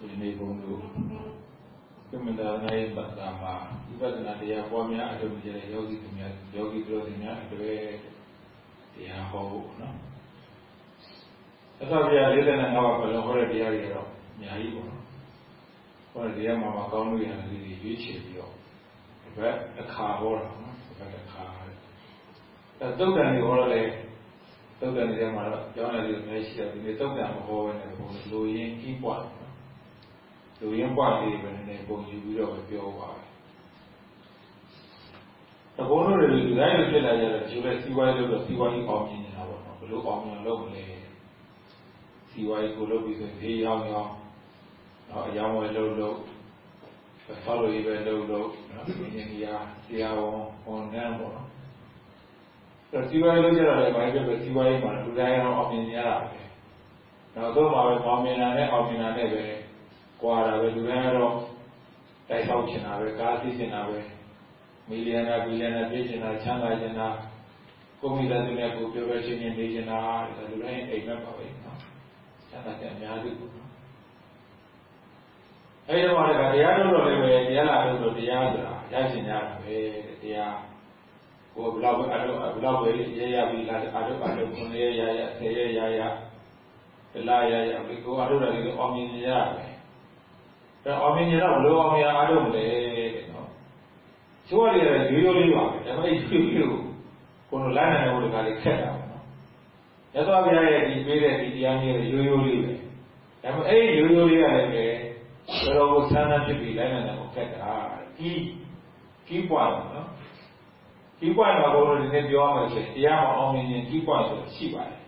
ဒီနေ့ဘုန်းတို့ကမ္မန္တနိုင်ပတ်တာမှာဝိပဿနာတရားပွားများအထုံးကြတဲ့ယောဂီသူများယောဂီတို့တွေများအတွေ့တရားဟောဖို့နော်သစ္စာပြ45ပါးဘလုံးဟောတဲ့တရားတွေတော့အများကြီးပေါ့နော်ဟောတဲ့တရားမှာမကောင်းလို့ရတယ်ဒီရွေးချယ်ပြီးတော့ဒီဘက်အခါဟောတာနော်ဒီဘက်အခါအဲသုတ်တန်တွေဟောတော့လေသုတ်တန်တွေထဲမှာတော့ကျောင်းရည်တွေအများကြီးရှိတယ်ဒီနေ့သုတ်တန်မဟောဘဲနဲ့ဘုံလိုရင်းကြီးပွား လူရင်းပွားလေးပဲနည်းနည်းပုံယူပြီးတော့ပြောပါမယ်။တဘုံတို့တွေလူတိုင်းလိုဖြစ်လာကြတော့ဒီလိုစီးပွားရေးလုပ်တော့စီးပွားရေးအောင်မြင်နေတာပေါ့နော်။ဘလို့အောင်မြင်လုပ်မလဲ။စီးပွားရေးကိုလုပ်ပြီးဆိုရင်ဈေးရောင်းရောင်းတော့အယောင်းဝယ်လုပ်လို့ဆောက်လို့ရေးပဲလုပ်လို့နော်။အင်ဂျင်နီယာဆရာဝန်ဝန်ထမ်းပေါ့နော်။အဲစီးပွားရေးလုပ်ကြတော့လည်းဘာဖြစ်လို့စီးပွားရေးမှာလူတိုင်းအောင်အောင်မြင်ရတာပဲ။နောက်ဆုံးမှာပဲအောင်မြင်တာနဲ့အောင်မြင်တာနဲ့ပဲ ကွာတာပဲလူတိုင်းကတော့တိုက်ဆောက်ချင်တာပဲကားသိချင်တာပဲမီလီယံနာဘီလီယံနာပြည့်ချင်တာချမ်းသာချင်တာကိုမိသားစုနဲ့ကိုပြောပြောချင်းချင်းနေချင်တာဒါလူတိုင်းအိမ်မက်ပါပဲနော်ချမ်းသာတဲ့အများစုပေါ့နော်အဲဒီတော့လည်းတရားတော်တော်လည်းပဲတရားလာလို့တရားဆိုတာရချင်ကြတာပဲတရားကိုဘလောက်ပဲအလုပ်ဘလောက်ပဲရရပြီးလာအလုပ်အလုပ်ကိုရရရဆယ်ရရရဒလာရရဒီကိုအလုပ်လည်းအောင်မြင်ရရတယ် ဒါအောင်မြင်ရတော့ဘလို့အောင်မြင်အားထုတ်မလဲတဲ့နော်ချိုးရတယ်ရိုးရိုးလေးပါပဲဒါပေမဲ့ဒီလိုကိုယ်လိုလိုက်နိုင်တဲ့ဘုရားလေးခက်တာပေါ့နော်ရသော်ဘုရားရဲ့ဒီပေးတဲ့ဒီတရားမျိုးရိုးရိုးလေးပဲဒါပေမဲ့အဲ့ဒီရိုးရိုးလေးကလည်းပဲတော်တော်ကိုဆန်းဆန်းဖြစ်ပြီးလိုက်နိုင်တယ်ကိုခက်တာဒီဒီ point နော်ဒီ point မှာဘုရားဒီနေ့ပြောရမယ်ဆိုရင်တရားမအောင်မြင်ရင်ဒီ point ဆိုရှိပါတယ်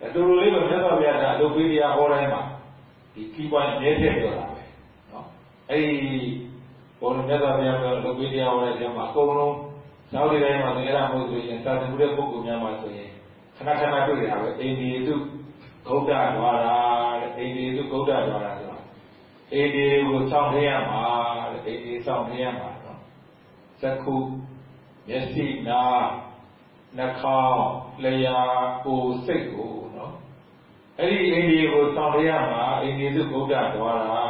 ဒါတူတူလေးပဲမြတ်စွာဘုရားကအလုပ်ပေးတရားဟောတိုင်းမှာဒီ key point အမြဲတည်းပြောတာ အဲ့ဒီဘုံမြတ်စွာဘုရားပြောလုပ်ပေးတရားဟောတဲ့ထဲမှာအကုန်လုံးနောက်ဒီတိုင်းမှာသင်္ကြန်မို့ဆိုရင်သာသမှုတဲ့ပုဂ္ဂိုလ်များမှာဆိုရင်ခဏခဏတွေ့ရတာပဲအိန္ဒိယသူဂௌတ္တဒွါရာတဲ့အိန္ဒိယသူဂௌတ္တဒွါရာဆိုတာအိန္ဒိယကိုစောင့်ထရမှာတဲ့အိန္ဒိယစောင့်ထရမှာနော်သက္ခုမျက်စိနာနှာခေါင်းလျှာကိုယ်စိတ်ကိုနော်အဲ့ဒီအိန္ဒိယကိုစောင့်ထရမှာအိန္ဒိယသူဂௌတ္တဒွါရာ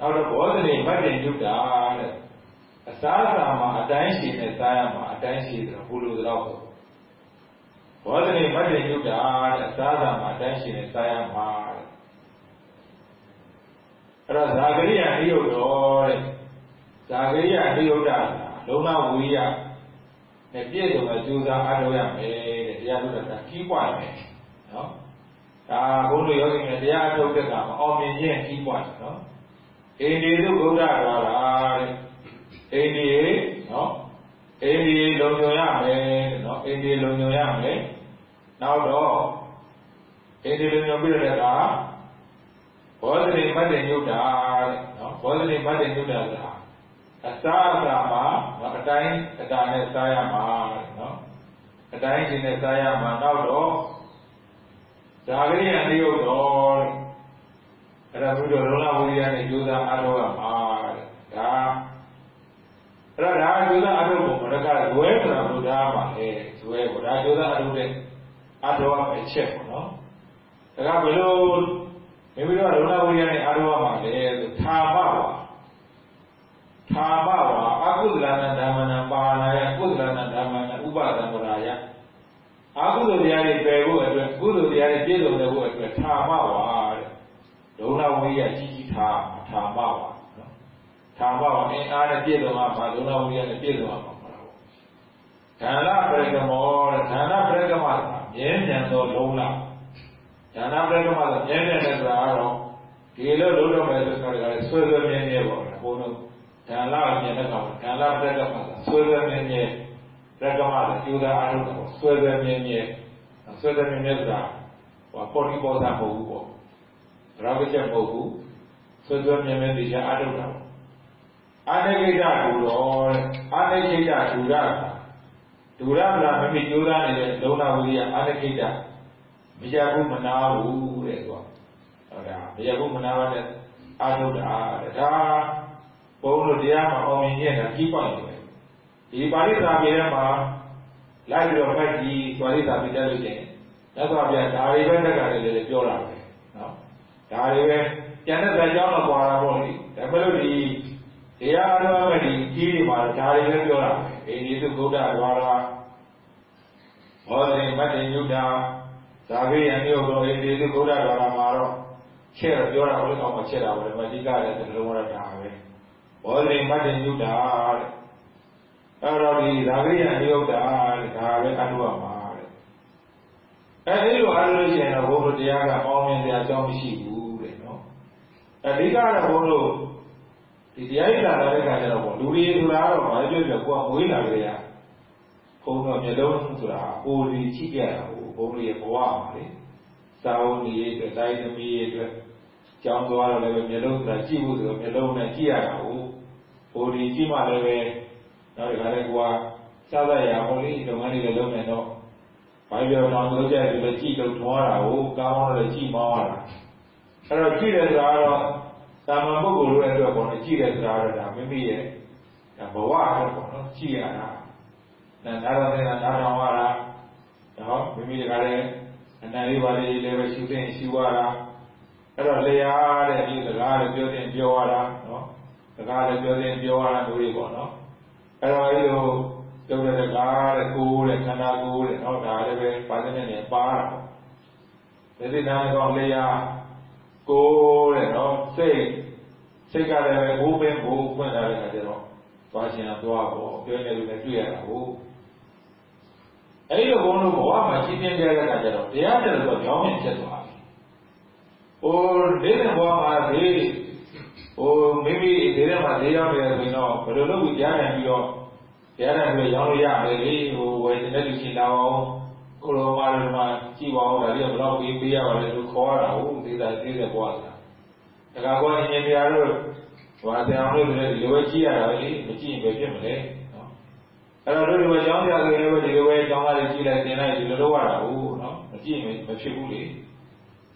နောက်တော့ဘောဓနေမတ္တင်ယုတ်တာတဲ့အစားအစာမှာအတိုင်းရှိနဲ့စားရမှာအတိုင်းရှိတယ်ဘုလိုတော့ဘောဓနေမတ္တင်ယုတ်တာတဲ့အစားအစာမှာအတိုင်းရှိနဲ့စားရမှာတဲ့အဲ့တော့ဇာဂရိယနိယုတ်တော်တဲ့ဇာဂရိယနိယုတ်တာလုံးဝဝိယနဲ့ပြည့်စုံတဲ့ကြိုးစားအားထုတ်ရမယ်တဲ့တရားထုတ်တာကြီးပွားမယ်နော်ဒါဘုန်းတော်ယောဂီများတရားထုတ်တဲ့ကမအောင်မြင်ခြင်းကြီးပွားတယ်နော် အိန္ဒိသုဗုဒ္ဓတော်တာတဲ့အိန္ဒိနော်အိန္ဒိလုံညုံရမယ်တဲ့နော်အိန္ဒိလုံညုံရမယ်နောက်တော့အိန္ဒိလုံညုံပြီးတဲ့အခါဘောဓိမတ္တညုတ်တာတဲ့နော်ဘောဓိမတ္တညုတ်တာဆိုတာအစာအစာမှာအတိုင်းအတာနဲ့စားရမှာတဲ့နော်အတိုင်းရှင်နဲ့စားရမှာနောက်တော့ဇာဂရိယနိယုတ်တော်တဲ့ အဲ့ဒါဘုရားလုံးလာဝိရိယနဲ့ကြိုးစားအားထုတ်ရမှာတဲ့ဒါအဲ့ဒါဒါကြိုးစားအားထုတ်ဖို့မရကဇွဲဆိုတာဘုရားမှာလေဇွဲပေါ့ဒါကြိုးစားအားထုတ်တဲ့အားထုတ်ရမယ့်ချက်ပေါ့နော်ဒါကဘယ်လိုမိမိတို့ကလုံးလာဝိရိယနဲ့အားထုတ်ရမှာလဲဆိုသာမပါသာမပါအကုသလနာဓမ္မနာပါဏာယကုသလနာဓမ္မနာဥပဒံဝရာယအကုသိုလ်တရားတွေပယ်ဖို့အတွက်ကုသိုလ်တရားတွေပြည့်စုံတဲ့ဖို့အတွက်သာမပါတဲ့ ဒုဏဝိယကြီးကြီးထားထာမပါနော်ထာမပါအင်းအားနဲ့ပြည့်စုံမှာပါဒုဏဝိယနဲ့ပြည့်စုံမှာပါတော့ဌာနပရကမောဌာနပရကမမြဲမြံသောလုံးလာဌာနပရကမဆိုမြဲမြံတဲ့ဆိုတာကတော့ဒီလိုလုံးတော့မယ်ဆိုတော့လည်းဆွဲဆွဲမြဲမြဲပေါ့ဘုန်းတော်ဌာနအမြဲတဲ့ကောင်ဌာနပရကမဆွဲဆွဲမြဲမြဲပရကမဆိုကျူတာအားထုတ်တော့ဆွဲဆွဲမြဲမြဲဆွဲဆွဲမြဲမြဲဆိုတာဟောပေါ်ဒီပေါ်တာမဟုတ်ဘူးပေါ့ ရာဂချက်မဟုတ်ဘူးဆွဆွမြဲမြဲတရားအထုတ်တာအာနိကိတဒူတော်အာနိကိတဒူရဒူရကမမိကြိုးစားနေတဲ့လုံနာဝိရိယအာနိကိတမရဘူးမနာဘူးတဲ့ကွာဟုတ်ဒါမရဘူးမနာပါနဲ့အာထုတ်တာတဲ့ဒါဘုန်းတို့တရားမှာအောင်မြင်ခဲ့တာကြီးပွားနေတယ်ဒီပါဠိစာပေထဲမှာလိုက်ပြီးတော့ဖတ်ကြည့်ပါဠိစာပေတက်လို့ချင်းသက်သွားပြန်ဒါတွေပဲတက်ကလည်းပြောတာပဲနော် ဒါတွေပဲကျန်တဲ့ဇာကြောင်းတော့ပွာတာပေါ့လေဒါပေမဲ့လို့ဒီတရားအားလုံးမဲ့ဒီကြီးတွေမှာဒါတွေပဲပြောတာအိန္ဒိသုဗုဒ္ဓဒွါရာဘောဓိမတ္တိညုတာဇာဂိယနိယောတော်အိန္ဒိသုဗုဒ္ဓဒွါရာမှာတော့ချက်တော့ပြောတာဘယ်လိုအောင်မချက်တာဘယ်မှာအဓိကလည်းသလုံးဝရတာပဲဘောဓိမတ္တိညုတာတဲ့အဲ့တော့ဒီဇာဂိယနိယောတာတဲ့ဒါပဲအထုရမှာတဲ့အဲဒီလိုအားလို့ရှိရင်တော့ဘုရားတရားကပေါင်းမြင်စရာအကြောင်းမရှိဘူးတဲ့နော် အဓိကတော့ဘုန်းတို့ဒီတရားရည်လာတဲ့ခါကျတော့ပေါ့လူတွေဆိုတာတော့ဘာပြောပြောကိုယ်ကမွေးလာကြရဘုန်းတော်မျိုးလုံးဆိုတာကိုယ်ဒီကြည့်ကြတာဟိုဘုန်းကြီးရဲ့ဘဝမှာလေသာဝတိရဲ့အတွက်တိုင်းသမီးရဲ့အတွက်ကြောင်းသွားတော့လည်းမျိုးလုံးဆိုတာကြည့်ဖို့ဆိုတော့မျိုးလုံးနဲ့ကြည့်ရတာဟိုဘိုဒီကြည့်မှလည်းပဲနောက်ဒီကလည်းကိုယ်ကစားရရပေါ့လေလုပ်ငန်းတွေလည်းလုပ်နေတော့ဘာပြောတော့လုပ်ကြတယ်လည်းကြည့်လို့ထွားတာဟိုကောင်းတော့လည်းကြည့်မောင်းရတာ အဲ့တော့ကြည့်တယ်ဆိုတာကတော့တာမန်ပုဂ္ဂိုလ်တို့အတွက်ပေါ့နော်ကြည့်တယ်ဆိုတာကတော့ဒါမိမိရဲ့ဘဝအတွက်ပေါ့နော်ကြည့်ရတာနာနာရတဲ့နာတော်ရတာနော်မိမိကလည်းအနန္တလေးပါလေးလည်းပဲရှုသိရှုရတာအဲ့တော့လျာတဲ့ဒီစကားလည်းပြောတင်ပြောရတာနော်စကားလည်းပြောတင်ပြောရတာတို့တွေပေါ့နော်အဲ့တော့အဲ့လိုတုံးတဲ့ကားတဲ့ကိုယ်တဲ့ခန္ဓာကိုယ်တဲ့နော်ဒါလည်းပဲပါတဲ့နဲ့ပါတာပေါ့ဒီဒီနာကောင်လျာ ကိုယ်တဲ့နော်စိတ်စိတ်ကလည်းပဲဘိုးပင်ဘိုးဖွင့်လာတဲ့အခါကျတော့သွားရှင်သွားပေါ့ပြောနေလို့လည်းတွေ့ရတာဟုတ်အဲ့ဒီဘုန်းတို့ဘဝမှာရှင်းပြခဲ့တဲ့အခါကျတော့တရားတယ်ဆိုတော့ကြောင်းမြင်ဖြစ်သွားပြီ။ဟိုဒီနေ့ဘဝမှာဒီဟိုမိမိဒီနေ့မှာဈေးရောက်နေတယ်ဆိုရင်တော့ဘယ်လိုလုပ်ပြီးကြားနိုင်ပြီးတော့တရားတယ်ပြီးရောင်းလို့ရမယ်လေဟိုဝယ်တဲ့လူချင်းလာအောင် ကိုလိုမာတွေမှာကြည့်ပါဦးဒါလေးကဘယ်တော့ပေးပေးရပါလဲလို့ခေါ်ရတာဟုတ်သေးတာသေးတဲ့ဘဝဆိုတာ။ဒါကဘောအင်ဂျင်နီယာတို့ဟိုအဆင်အောင်လို့လည်းဒီလိုပဲကြည့်ရတာလေမကြည့်ရင်ပဲဖြစ်မလဲ။အဲ့တော့တို့ဒီမှာကျောင်းပြဆိုရင်လည်းဒီလိုပဲကျောင်းသားတွေကြည့်လိုက်တင်လိုက်ဒီလိုလုပ်ရတာဟုတ်နော်မကြည့်ရင်မဖြစ်ဘူးလေ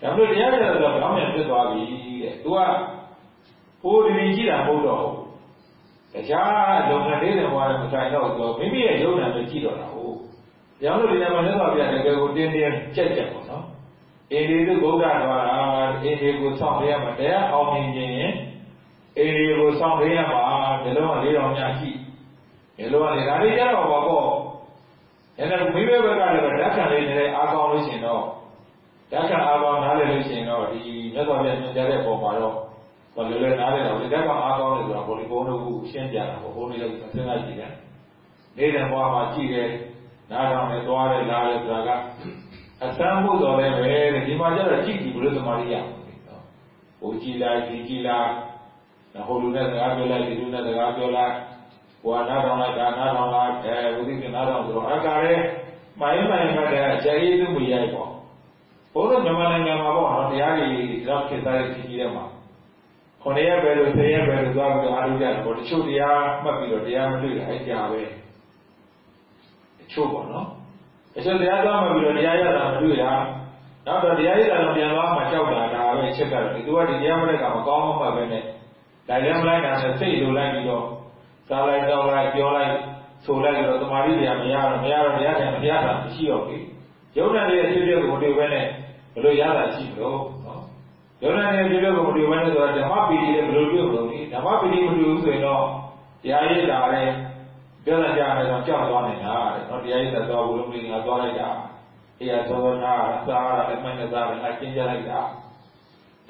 ဒါပေမဲ့တရားကျတော့ကျောင်းပြန်ဖြစ်သွားပြီတဲ့သူကဟိုဒီဒီကြည့်တာမဟုတ်တော့ဘူးတရားလုံငန်းလေးတွေဘွားလည်းမဆိုင်တော့ဘူးမိမိရဲ့ယုံနာပဲကြည့်တော့တာ ဟုတ်ကျောင်းတို့ဒီမှာလည်းတော့ပြန်တကယ်ကိုတင်းတင်းကြက်ကြက်ပေါ့နော်အင်းဒီသူဗုဒ္ဓတော်ဟာအင်းဒီကိုဆောင်းရရမှာတရားအောင်မြင်ခြင်းအင်းဒီကိုဆောင်းရရမှာဒီလိုမှလေးတော်များရှိဒီလိုကနေဒါလေးကြတော့ပါပေါ့။အဲ့ဒါမိဘဘက်ကလည်းဓာတ်ခံလေးနဲ့အားကောင်းလို့ရှိရင်တော့ဓာတ်ခံအားကောင်းနားလည်လို့ရှိရင်တော့ဒီမြတ်စွာဘုရားညွှန်ကြားတဲ့ပုံမှာတော့ဘယ်လိုလဲနားလည်တော့ဒီဓာတ်ကအားကောင်းတယ်ဆိုတော့ဘောဒီဘုံတို့ကရှင်းပြတာပေါ့ဘုံလေးလည်းစဉ်းစားကြည့်တယ်။နေတဲ့ဘဝမှာကြည့်တယ် နားထောင်တယ်သွားတယ်လားတယ်ဆိုတာကအစမ်းဖို့တော်လည်းပဲတဲ့ဒီမှာကျတော့ကြည့်ကြည့်ဘုလို့သမားကြီးရအောင်နော်။ဟိုကြည်လားကြည်ကြည်လားဟိုလူနဲ့စကားပြောလိုက်ဒီလူနဲ့စကားပြောလိုက်ဟိုကနားထောင်လိုက်တာနားထောင်လိုက်အဲဝိသိကနားထောင်ဆိုတော့အကာရဲမိုင်းမိုင်းကတည်းကကျေးဇူးမရိုက်ပေါ့ဘုရားမြန်မာနိုင်ငံမှာပေါ့နော်တရားကြီးတော့ခေတ်သားကြီးကြီးတဲ့မှာခொနည်းပဲလို့ဆယ်ရက်ပဲလို့သွားပြီးအားထုတ်ကြတယ်ပေါ့တချို့တရားမှတ်ပြီးတော့တရားမတွေ့တာအဲ့ကြာပဲတ ချို့ပေါ့နော်တချို့တရားသွားမှပြီးတော့တရားရတာမတွေ့တာနောက်တော့တရားရတာတော့ပြန်သွားမှကြောက်တာဒါပဲအချက်ကတော့ဒီသူကဒီတရားမတဲ့ကမကောင်းမှပဲနဲ့ဒါလည်းမလိုက်တာနဲ့စိတ်လိုလိုက်ပြီးတော့စားလိုက်တော့လိုက်ပြောလိုက်ဆိုလိုက်တော့တမာရီတရားမရတော့မရတော့တရားတယ်မရတာမရှိတော့ဘူးယုံနာရဲ့ဖြစ်ဖြစ်ကိုမတွေ့ဘဲနဲ့ဘယ်လိုရတာရှိမလို့နော်ယုံနာရဲ့ဖြစ်ဖြစ်ကိုမတွေ့ဘဲနဲ့ဆိုတာဓမ္မပီတိလည်းဘယ်လိုတွေ့မလို့ဒီဓမ္မပီတိမတွေ့ဘူးဆိုရင်တော့တရားရည်တာလည်း ပြောလိုက်ကြတယ်တော့ကြောက်သွားနေတာတဲ့နော်တရားရည်တာသွားဘူးလို့မင်းကသွားလိုက်တာအေးရသောသောတာစားရအမှန်တရားလည်းအကျဉ်းကြလိုက်တာ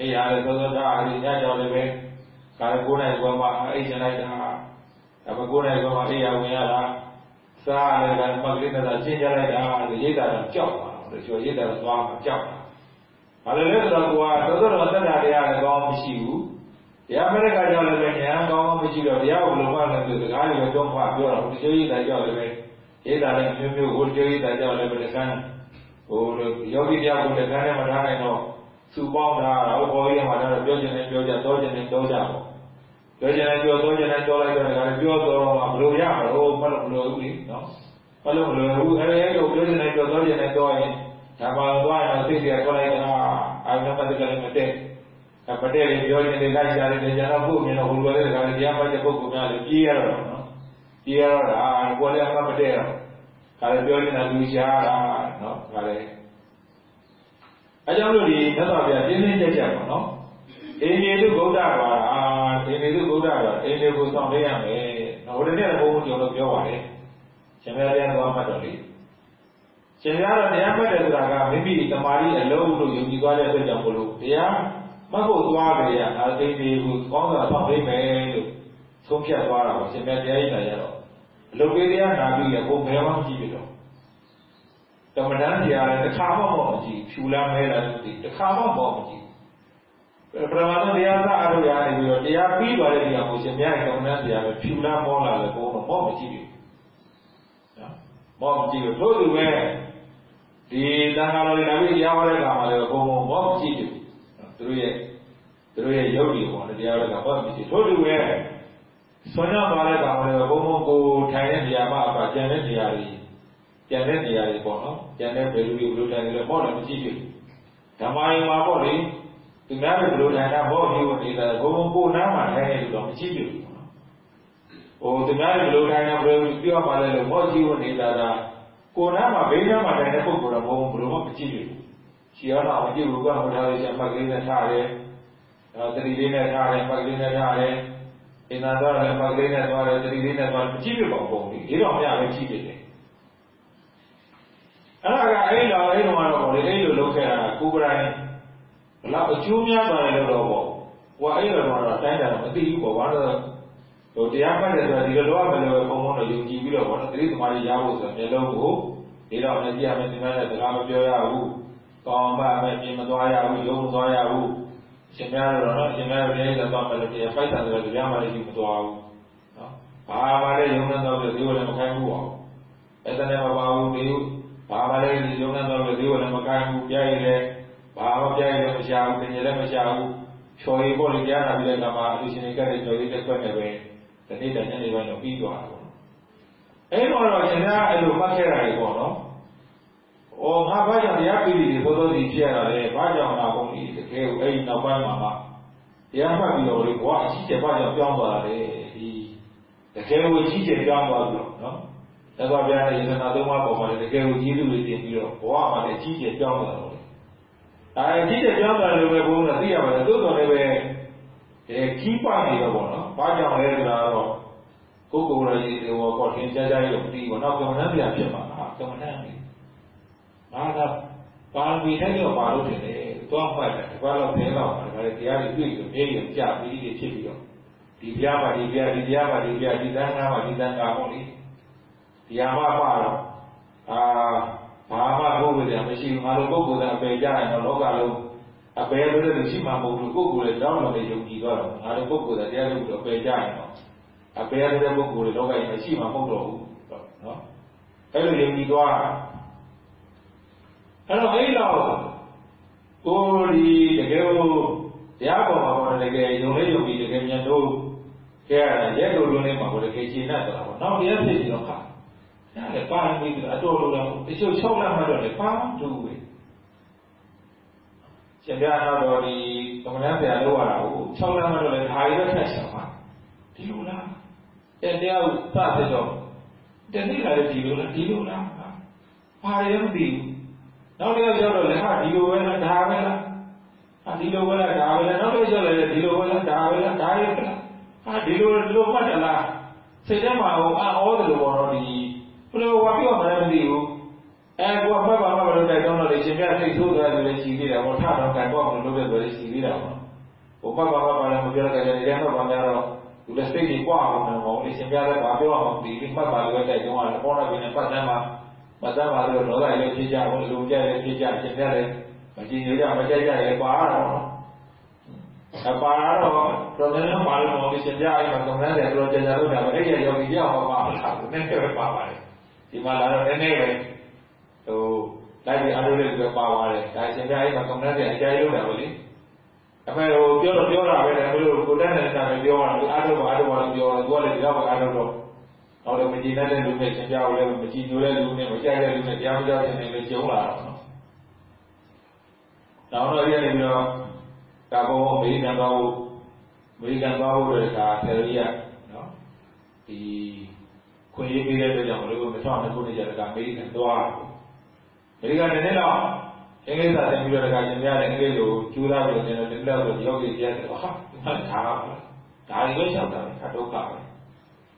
အေးရသောသောတာအရင်ညကြောင်လည်းပဲကာလကိုယ်နိုင်ကွာမှာအိတ်ချလိုက်တာဒါပေမဲ့ကိုယ်နိုင်ကမှအေးရဝင်ရတာစားရတယ်ကမကလေးနဲ့သာရှင်းကြလိုက်တာဒီရိတ်တာတော့ကြောက်ပါတော့ချိုရိတ်တာတော့သွားမှာကြောက်တာဘာလို့လဲဆိုတော့ကိုကသောသောတော်တက်တာတရားလည်းကောင်းမရှိဘူး တရားမရကကြောင့်လည်းဉာဏ်ကောင်းမရှိတော့တရားကိုလုံးဝလည်းဆိုစကားတွေတော့ဖာပြောတော့ဒီချိုရိတ်တာကြောင့်လည်းရိတ်တာလည်းမျိုးမျိုးကိုချိုရိတ်တာကြောင့်လည်းတကန်းဟိုယောဂီတရားကိုတကန်းနဲ့မထားနိုင်တော့စူပေါင်းတာဟောပေါ်ရမှာတော့ပြောချင်တယ်ပြောကြတော့ချင်တယ်တော့ကြပေါ့ပြောချင်တယ်ပြောတော့ချင်တယ်ပြောလိုက်တော့ဒါလည်းပြောတော့မှဘလို့ရမလို့မလို့မလို့ဘူးလေနော်မလို့မလို့ဘူးအဲ့ဒါကိုပြောချင်တယ်ပြောတော့ချင်တယ်ပြောရင်ဒါမှသွားရင်သိတယ်ပြောလိုက်တာအာနမတကလည်းမတည့် အပတဲ့ပြောချင်တယ်လိုက်ကြတယ်ကျန်တော့ကိုမြင်တော့ဟိုလိုတဲ့ဒါလည်းတရားမှတဲ့ပုဂ္ဂိုလ်များလည်းပြေးရတော့နော်ပြေးရတော့ဒါကိုလည်းအမှမတည့်တော့ဒါလည်းပြောနေတာလူရှားတာနော်ဒါလည်းအဲကြောင့်လို့ဒီသက်တော်ပြတင်းတင်းကြပ်ကြပ်ပေါ့နော်အင်းဒီလူဗုဒ္ဓဘာသာအင်းဒီလူဗုဒ္ဓဘာသာအင်းဒီကိုဆောင်ပေးရမယ်ဟိုတနေ့ကဘုန်းကြီးတို့ပြောပါတယ်ရှင်များတရားတော်မှတ်တော်လေရှင်များတော်တရားမှတ်တယ်ဆိုတာကမိမိတမာရီအလုံးလို့ယုံကြည်သွားတဲ့အတွက်ကြောင့်မလို့တရား မှတ်ဖို့သွားကြရအာသိနေကိုကောင်းတာဆောင်ပေးမယ်လို့သုံးဖြတ်သွားတာပါရှင်များတရားရည်လာရတော့အလုပ်ပေးတရားနာပြီးရဘုံဘယ်မှမကြည့်ပြတော့ကမ္မဋ္ဌာန်းတရားလည်းတစ်ခါမှမဟုတ်ကြည့်ဖြူလားမဲလားသိတစ်ခါမှမဟုတ်ကြည့်ပရမတ်တရားသာအရုပ်ရနေပြီးတော့တရားပြီးသွားတဲ့နေရာကိုရှင်များရဲ့ကမ္မဋ္ဌာန်းတရားပဲဖြူလားမောလားလည်းဘုံတော့မောမကြည့်ဘူးနော်မောမကြည့်ဘူးတို့သူပဲဒီတန်ခါတော်တွေလာပြီးတရားဟောတဲ့အခါမှာလည်းဘုံဘုံမောမကြည့်ဘူးသူတို့ရဲ့ သူတို့ရဲ့ယုတ်ဒီပေါ့လေတရားဟောတဲ့အခါမောမကြည့်တို့သူပဲဆွမ်းရသွားတဲ့အခါမှာလည်းဘုံဘုံကိုထိုင်တဲ့နေရာမှာအပါကျန်တဲ့နေရာတွေကျန်တဲ့နေရာတွေပေါ့နော်ကျန်တဲ့ဘယ်လိုတွေဘယ်လိုထိုင်နေလဲမောလည်းမကြည့်ဘူးဓမ္မယုံမှာပေါ့လေသူများတွေဘယ်လိုထိုင်တာမောပြီးဝင်နေတာဘုံဘုံကိုနားမှာထိုင်နေလို့တော့မကြည့်ဘူးဟိုသူများတွေဘယ်လိုထိုင်တာဘယ်လိုပြောပါလဲလို့မောကြည့်ဝင်နေတာကကိုနားမှာဘေးနားမှာထိုင်တဲ့ပုဂ္ဂိုလ်တော့ဘုံဘယ်လိုမှမကြည့်ဘူးရှီရောတော့မကြည့်ဘူးကဟိုထားလေးချက်မှတ်ကလေးနဲ့ထားတယ် အဲတတိလေးနဲ့ထားတယ်မှတ်ကလေးနဲ့ထားတယ်အင်နာတော့လည်းမှတ်ကလေးနဲ့သွားတယ်တတိလေးနဲ့သွားမကြည့်ဘူးပေါ့ဘုံဒီဒီတော့မရပဲကြည့်တယ်အဲ့ဒါကအဲ့လိုအဲ့လိုကတော့လေအဲ့လိုလုပ်ခဲ့တာကိုယ်ပိုင်ဘလောက်အကျိုးများပါတယ်လို့တော့ပေါ့ဟိုအဲ့လိုတော့တိုင်းတာတော့မသိဘူးပေါ့ဘာလို့ဟိုတရားမှတ်တယ်ဆိုတာဒီလိုတော့မလို့ဘုံဘုံတော့ယုံကြည်ပြီးတော့ဘောတတိသမားကြီးရဖို့ဆိုမျိုးလုံးကိုဒီတော့လည်းကြည့်ရမယ်ဒီမှာလည်းစကားမပြောရဘူးကောင်းပါမယ်ပြင်မသွားရဘူးယုံမသွားရဘူး ရှင်များတော့နော်ရှင်များတို့လည်းတော့မယ်လို့တရားဖိုက်တာဆိုတော့တရားမှလည်းယူမသွားဘူးနော်ဘာမှလည်းယုံနေတော့ဒီလိုလည်းမခိုင်းဘူးပေါ့အဲ့ဒါနဲ့မပါဘူးဒီဘာမှလည်းဒီယုံနေတော့ဒီလိုလည်းမခိုင်းဘူးပြရည်လည်းဘာမှပြရည်လည်းမရှာဘူးတင်ရည်လည်းမရှာဘူးချော်ရည်ပေါ့လေကြားနာပြီးတဲ့အခါမှာအလူရှင်တွေကလည်းချော်ရည်တက်ခွက်နေပဲဒီနေ့တည်းညနေပိုင်းတော့ပြီးသွားတာပေါ့အဲ့တော့တော့ရှင်များအဲ့လိုမှတ်ခဲ့တာတွေပေါ့နော်။အော်ငါဘာကြောင့်တရားပြီးပြီသောသောစီဖြစ်ရတာလဲ။ဘာကြောင့်ငါဘု န်းကြီးတကယ်ကိုအဲ့ဒီနောက်ပိုင်းမှာမှတရားမှတ်ပြီးတော့လေဘဝအကြီးကျယ်ဘာကြောင့်ပြောင်းသွားတာလဲ။ဒီတကယ်ကိုကြီးကျယ်ပြောင်းသွားပြီးတော့နော်။သက်တော်ပြတဲ့ယေသနာသုံးပါးပေါ်မှာတကယ်ကိုကြီးလူတွေတင်ပြီးတော့ဘဝမှာလည်းကြီးကျယ်ပြောင်းသွားတယ်။အဲကြီးကျယ်ပြောင်းသွားတယ်လို့ပဲဘုန်းကြီးကသိရပါတယ်။သို့တော်လည်းပဲအဲခီးပွားနေတော့ပေါ့နော်။ဘာကြောင့်လဲဆိုတာတော့ကိုယ်ကိုယ်ရည်ဟောပေါ်သင်ကြားကြားရုံမသိဘူး။နောက်ကမ္မဋ္ဌာန်းပြဖြစ်မှာ။ကမ္မဋ္ဌာန်းလေ။ငါကပါမီတိုင်းတော့ပါလို့ထင်တယ်။ သွားမှတ်တယ်။ဒီဘက်တော့ဖဲတော့ဒါလည်းတရားတွေတွေ့ပြီးမြေရုံကြပြီးတွေဖြစ်ပြီးတော့ဒီပြားပါဒီပြားဒီပြားပါဒီပြားဒီတန်းကားပါဒီတန်းကားပေါ့လေ။ဒီဟာမှပါတော့အာဘာမှဘုရားတရားမရှိဘူး။ငါတို့ပုဂ္ဂိုလ်ကအပေကြရင်တော့လောကလုံးအပေလို့လည်းရှိမှာမဟုတ်ဘူး။ပုဂ္ဂိုလ်လည်းတောင်းလို့လည်းယုံကြည်သွားတော့ငါတို့ပုဂ္ဂိုလ်ကတရားလို့တော့ပေကြရင်တော့အပေရတဲ့ပုဂ္ဂိုလ်တွေလောကကြီးမရှိမှာမဟုတ်တော့ဘူးနော်အဲ့လိုယုံကြည်သွားအဲ့တော့အဲ့လောက် ကိုဒီတကယ်ကိုတရားပေါ်မှာပေါ်တကယ်ယုံလေးယုံပြီးတကယ်မြန်လို့ကဲရဲလိုလိုလေးမှာပေါ်တကယ်ရှင်းတတ်တာပေါ့နောက်တရားဖြစ်ပြီးတော့ခါအဲ့ဒါပါမီအတော်လိုတော့တချို့၆လမှတော့လေပါတူပဲရှင်ပြတော့ဒီကမ္မဋ္ဌာန်းဆရာလောက်ရတာကို6လမှတော့လေဒါရီပဲထက်ချင်ပါဒီလိုလားတဲ့တရားကိုစတဲ့တော့တနေ့လာတဲ့ဒီလိုလားဒီလိုလားဘာရဲမသိဘူး နောက်တစ်ယောက်ပြောတော့လည်းဟာဒီလိုပဲလားဒါပဲလားဟာဒီလိုပဲလားဒါပဲလားနောက်တစ်ယောက်ပြောလည်းဒီလိုပဲလားဒါပဲလားဒါရဲပဲလားဟာဒီလိုဒီလိုမှတ်တယ်လားစိတ်ထဲမှာဟိုအော်တယ်လို့ပေါ်တော့ဒီဘယ်လိုဝါပြောမှလည်းမသိဘူးအဲကိုကမှတ်ပါမှမလို့တိုက်တော့လို့ရှင်ပြစိတ်ဆိုးသွားတယ်လည်းရှိသေးတယ်ဟောထတော့ကန်တော့မလို့လို့ပဲရှိသေးတာပေါ့ဟိုမှတ်ပါမှမလည်းမပြောတဲ့ကြတဲ့နေရာတော့ဗာများတော့သူလည်းစိတ်ကြီးကွာအောင်မယ်ပေါ့လေရှင်ပြလည်းဗာပြောအောင်ဒီဒီမှတ်ပါလို့တိုက်တော့တယ်ပေါ်တော့ပြနေပတ်တမ်းမှာ မတတ်ပါလို့လောကကြီးလည်းဖြစ်ကြဘူးလူကြလည်းဖြစ်ကြရှင်ပြလည်းမကြည်ညိုကြမကြိုက်ကြလည်းပါတော့အပါတော့တော်တော်များပါလို့မောင်ရှင်ပြအဲ့မှာသုံးသန်းတယ်တော်ကြာကြာလို့ဒါပဲအဲ့ရယောဂီကြောက်ပါပါလားနည်းနည်းပဲပါပါတယ်ဒီမှာလာတော့နည်းနည်းပဲဟိုလိုက်ပြီးအားလုံးလေးပဲပါပါတယ်ဒါရှင်ပြအဲ့မှာသုံးသန်းတယ်အကြိုက်လို့တာပဲလေအဖေဟိုပြောတော့ပြောတာပဲလေဘယ်လိုကိုတန်းနေတာပဲပြောတာအားလုံးပါအားလုံးပါလို့ပြောတော့သူကလည်းဒီတော့အားလုံးတော့ နောက်တော့မကြည်တဲ့လူနဲ့ရှင်ပြကိုလည်းမကြည်ညိုတဲ့လူနဲ့မကြိုက်တဲ့လူနဲ့တရားမကြောက်တဲ့နေလည်းကျုံလာတော့နော်နောက်တော့ရနေပြီးတော့ကာဘောအမေရိကန်သွားဖို့အမေရိကန်သွားဖို့တဲ့အခါဆယ်ရီရနော်ဒီခွင့်ရေးပေးတဲ့အတွက်ကြောင့်မလို့2002ခုနှစ်ကျတော့အမေရိကန်သွားအမေရိကန်နည်းနည်းတော့အင်္ဂလိပ်စာသင်ပြီးတော့တခါရှင်ပြရတယ်အင်္ဂလိပ်ကိုကျူးသားပြီးတော့သင်တယ်ဒီလောက်ဆိုယောဂီပြရတယ်ဟာဒီမှာဒါပါဒါရီပဲလျှောက်တာပဲခတ်ဒုက္ခပဲ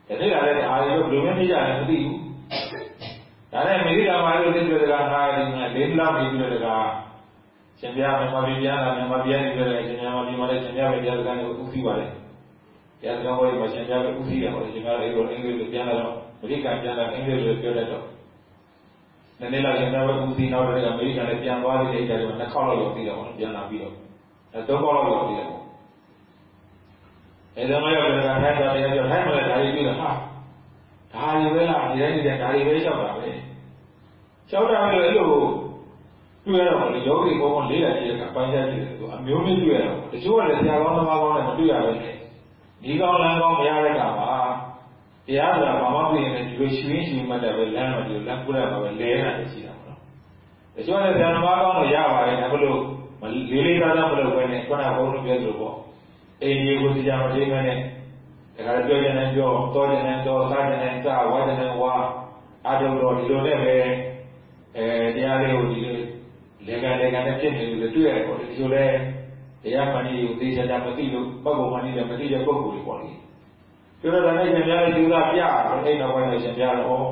ဒီနေ့ကလည်းဒါရီကိုဘယ်လိုမှမကြတယ်မသိဘူးဒါနဲ့မေရိကန်မှာလို့သိကြတဲ့ကငါဒီမှာလေးလောက်နေပြီးတော့တခါရှင်ပြမြန်မာပြည်ပြန်လာမြန်မာပြည်နေပြီးတော့ရှင်မြန်မာပြည်မှာလည်းရှင်ပြပဲတရားစကားကိုဥသိပါတယ်တရားစကားကိုမရှင်ပြပဲဥသိတယ်ဟောရှင်ပြလည်းအဲ့လိုအင်္ဂလိပ်ကိုပြန်လာတော့အမေရိကန်ပြန်လာအင်္ဂလိပ်လိုပြောတတ်တော့နည်းနည်းလောက်ရင်တော့ဦးစီးနောက်တော့အမေရိကန်လည်းပြန်သွားတဲ့အခါကျတော့နှစ်ခေါက်လောက်ရောက်ပြီးတော့ပြန်လာပြီးတော့အဲသုံးခေါက်လောက်ရောက်ပြီးတော့ အဲဒါမှရောက်တယ်ကထိုင်းသွားတယ်ပြောထိုင်းမလဲဒါကြီးပြီးတော့ဟာဒါကြီးပဲလားဒီတိုင်းဒီတိုင်းဒါကြီးပဲလျှောက်တာပဲလျှောက်တာပဲလို့တွေ့ရတော့လေယောဂီဘုံဘုံလေးလာကြည့်တဲ့အခါပိုင်းခြားကြည့်တယ်သူအမျိုးမျိုးတွေ့ရတော့တချို့ကလည်းဆရာကောင်းသမားကောင်းနဲ့မတွေ့ရပဲဒီကောင်းလမ်းကောင်းမရတဲ့အခါမှာတရားဆိုတာဘာမှပြင်နေဒီလိုရွှင်းရွှင်းမှတ်တယ်ပဲလမ်းတော့ဒီလိုလမ်းကူးရမှာပဲလဲနေတာရှိတာပေါ့နော်တချို့လည်းဆရာသမားကောင်းလို့ရပါတယ်ဒါမလို့လေးလေးသားသားမလုပ်ဘဲနဲ့ခုနကဘုန်းကြီးပြောသလိုပေါ့ အိမ်ကြီးကိုတရားမထိမနဲ့ဒါကြပြောနေတယ်ပြောတော်နေတယ်တော်စားနေတယ်စားဝါနေတယ်ဝါအာတုံတော်ဒီလိုနဲ့ပဲအဲတရားလေးကိုဒီလိုလေကလေကနဲ့ဖြစ်နေလို့တွေ့ရတယ်ပေါ့ဒီလိုလဲတရားမှန်ကြီးကိုသိချာချာမသိလို့ပုဂ္ဂိုလ်မှန်ကြီးလည်းမသိတဲ့ပုဂ္ဂိုလ်တွေပေါ့လေပြောတော့လည်းရှင်ပြားလေးသူကပြအဲ့နောက်ပိုင်းလည်းရှင်ပြားတော့ဟော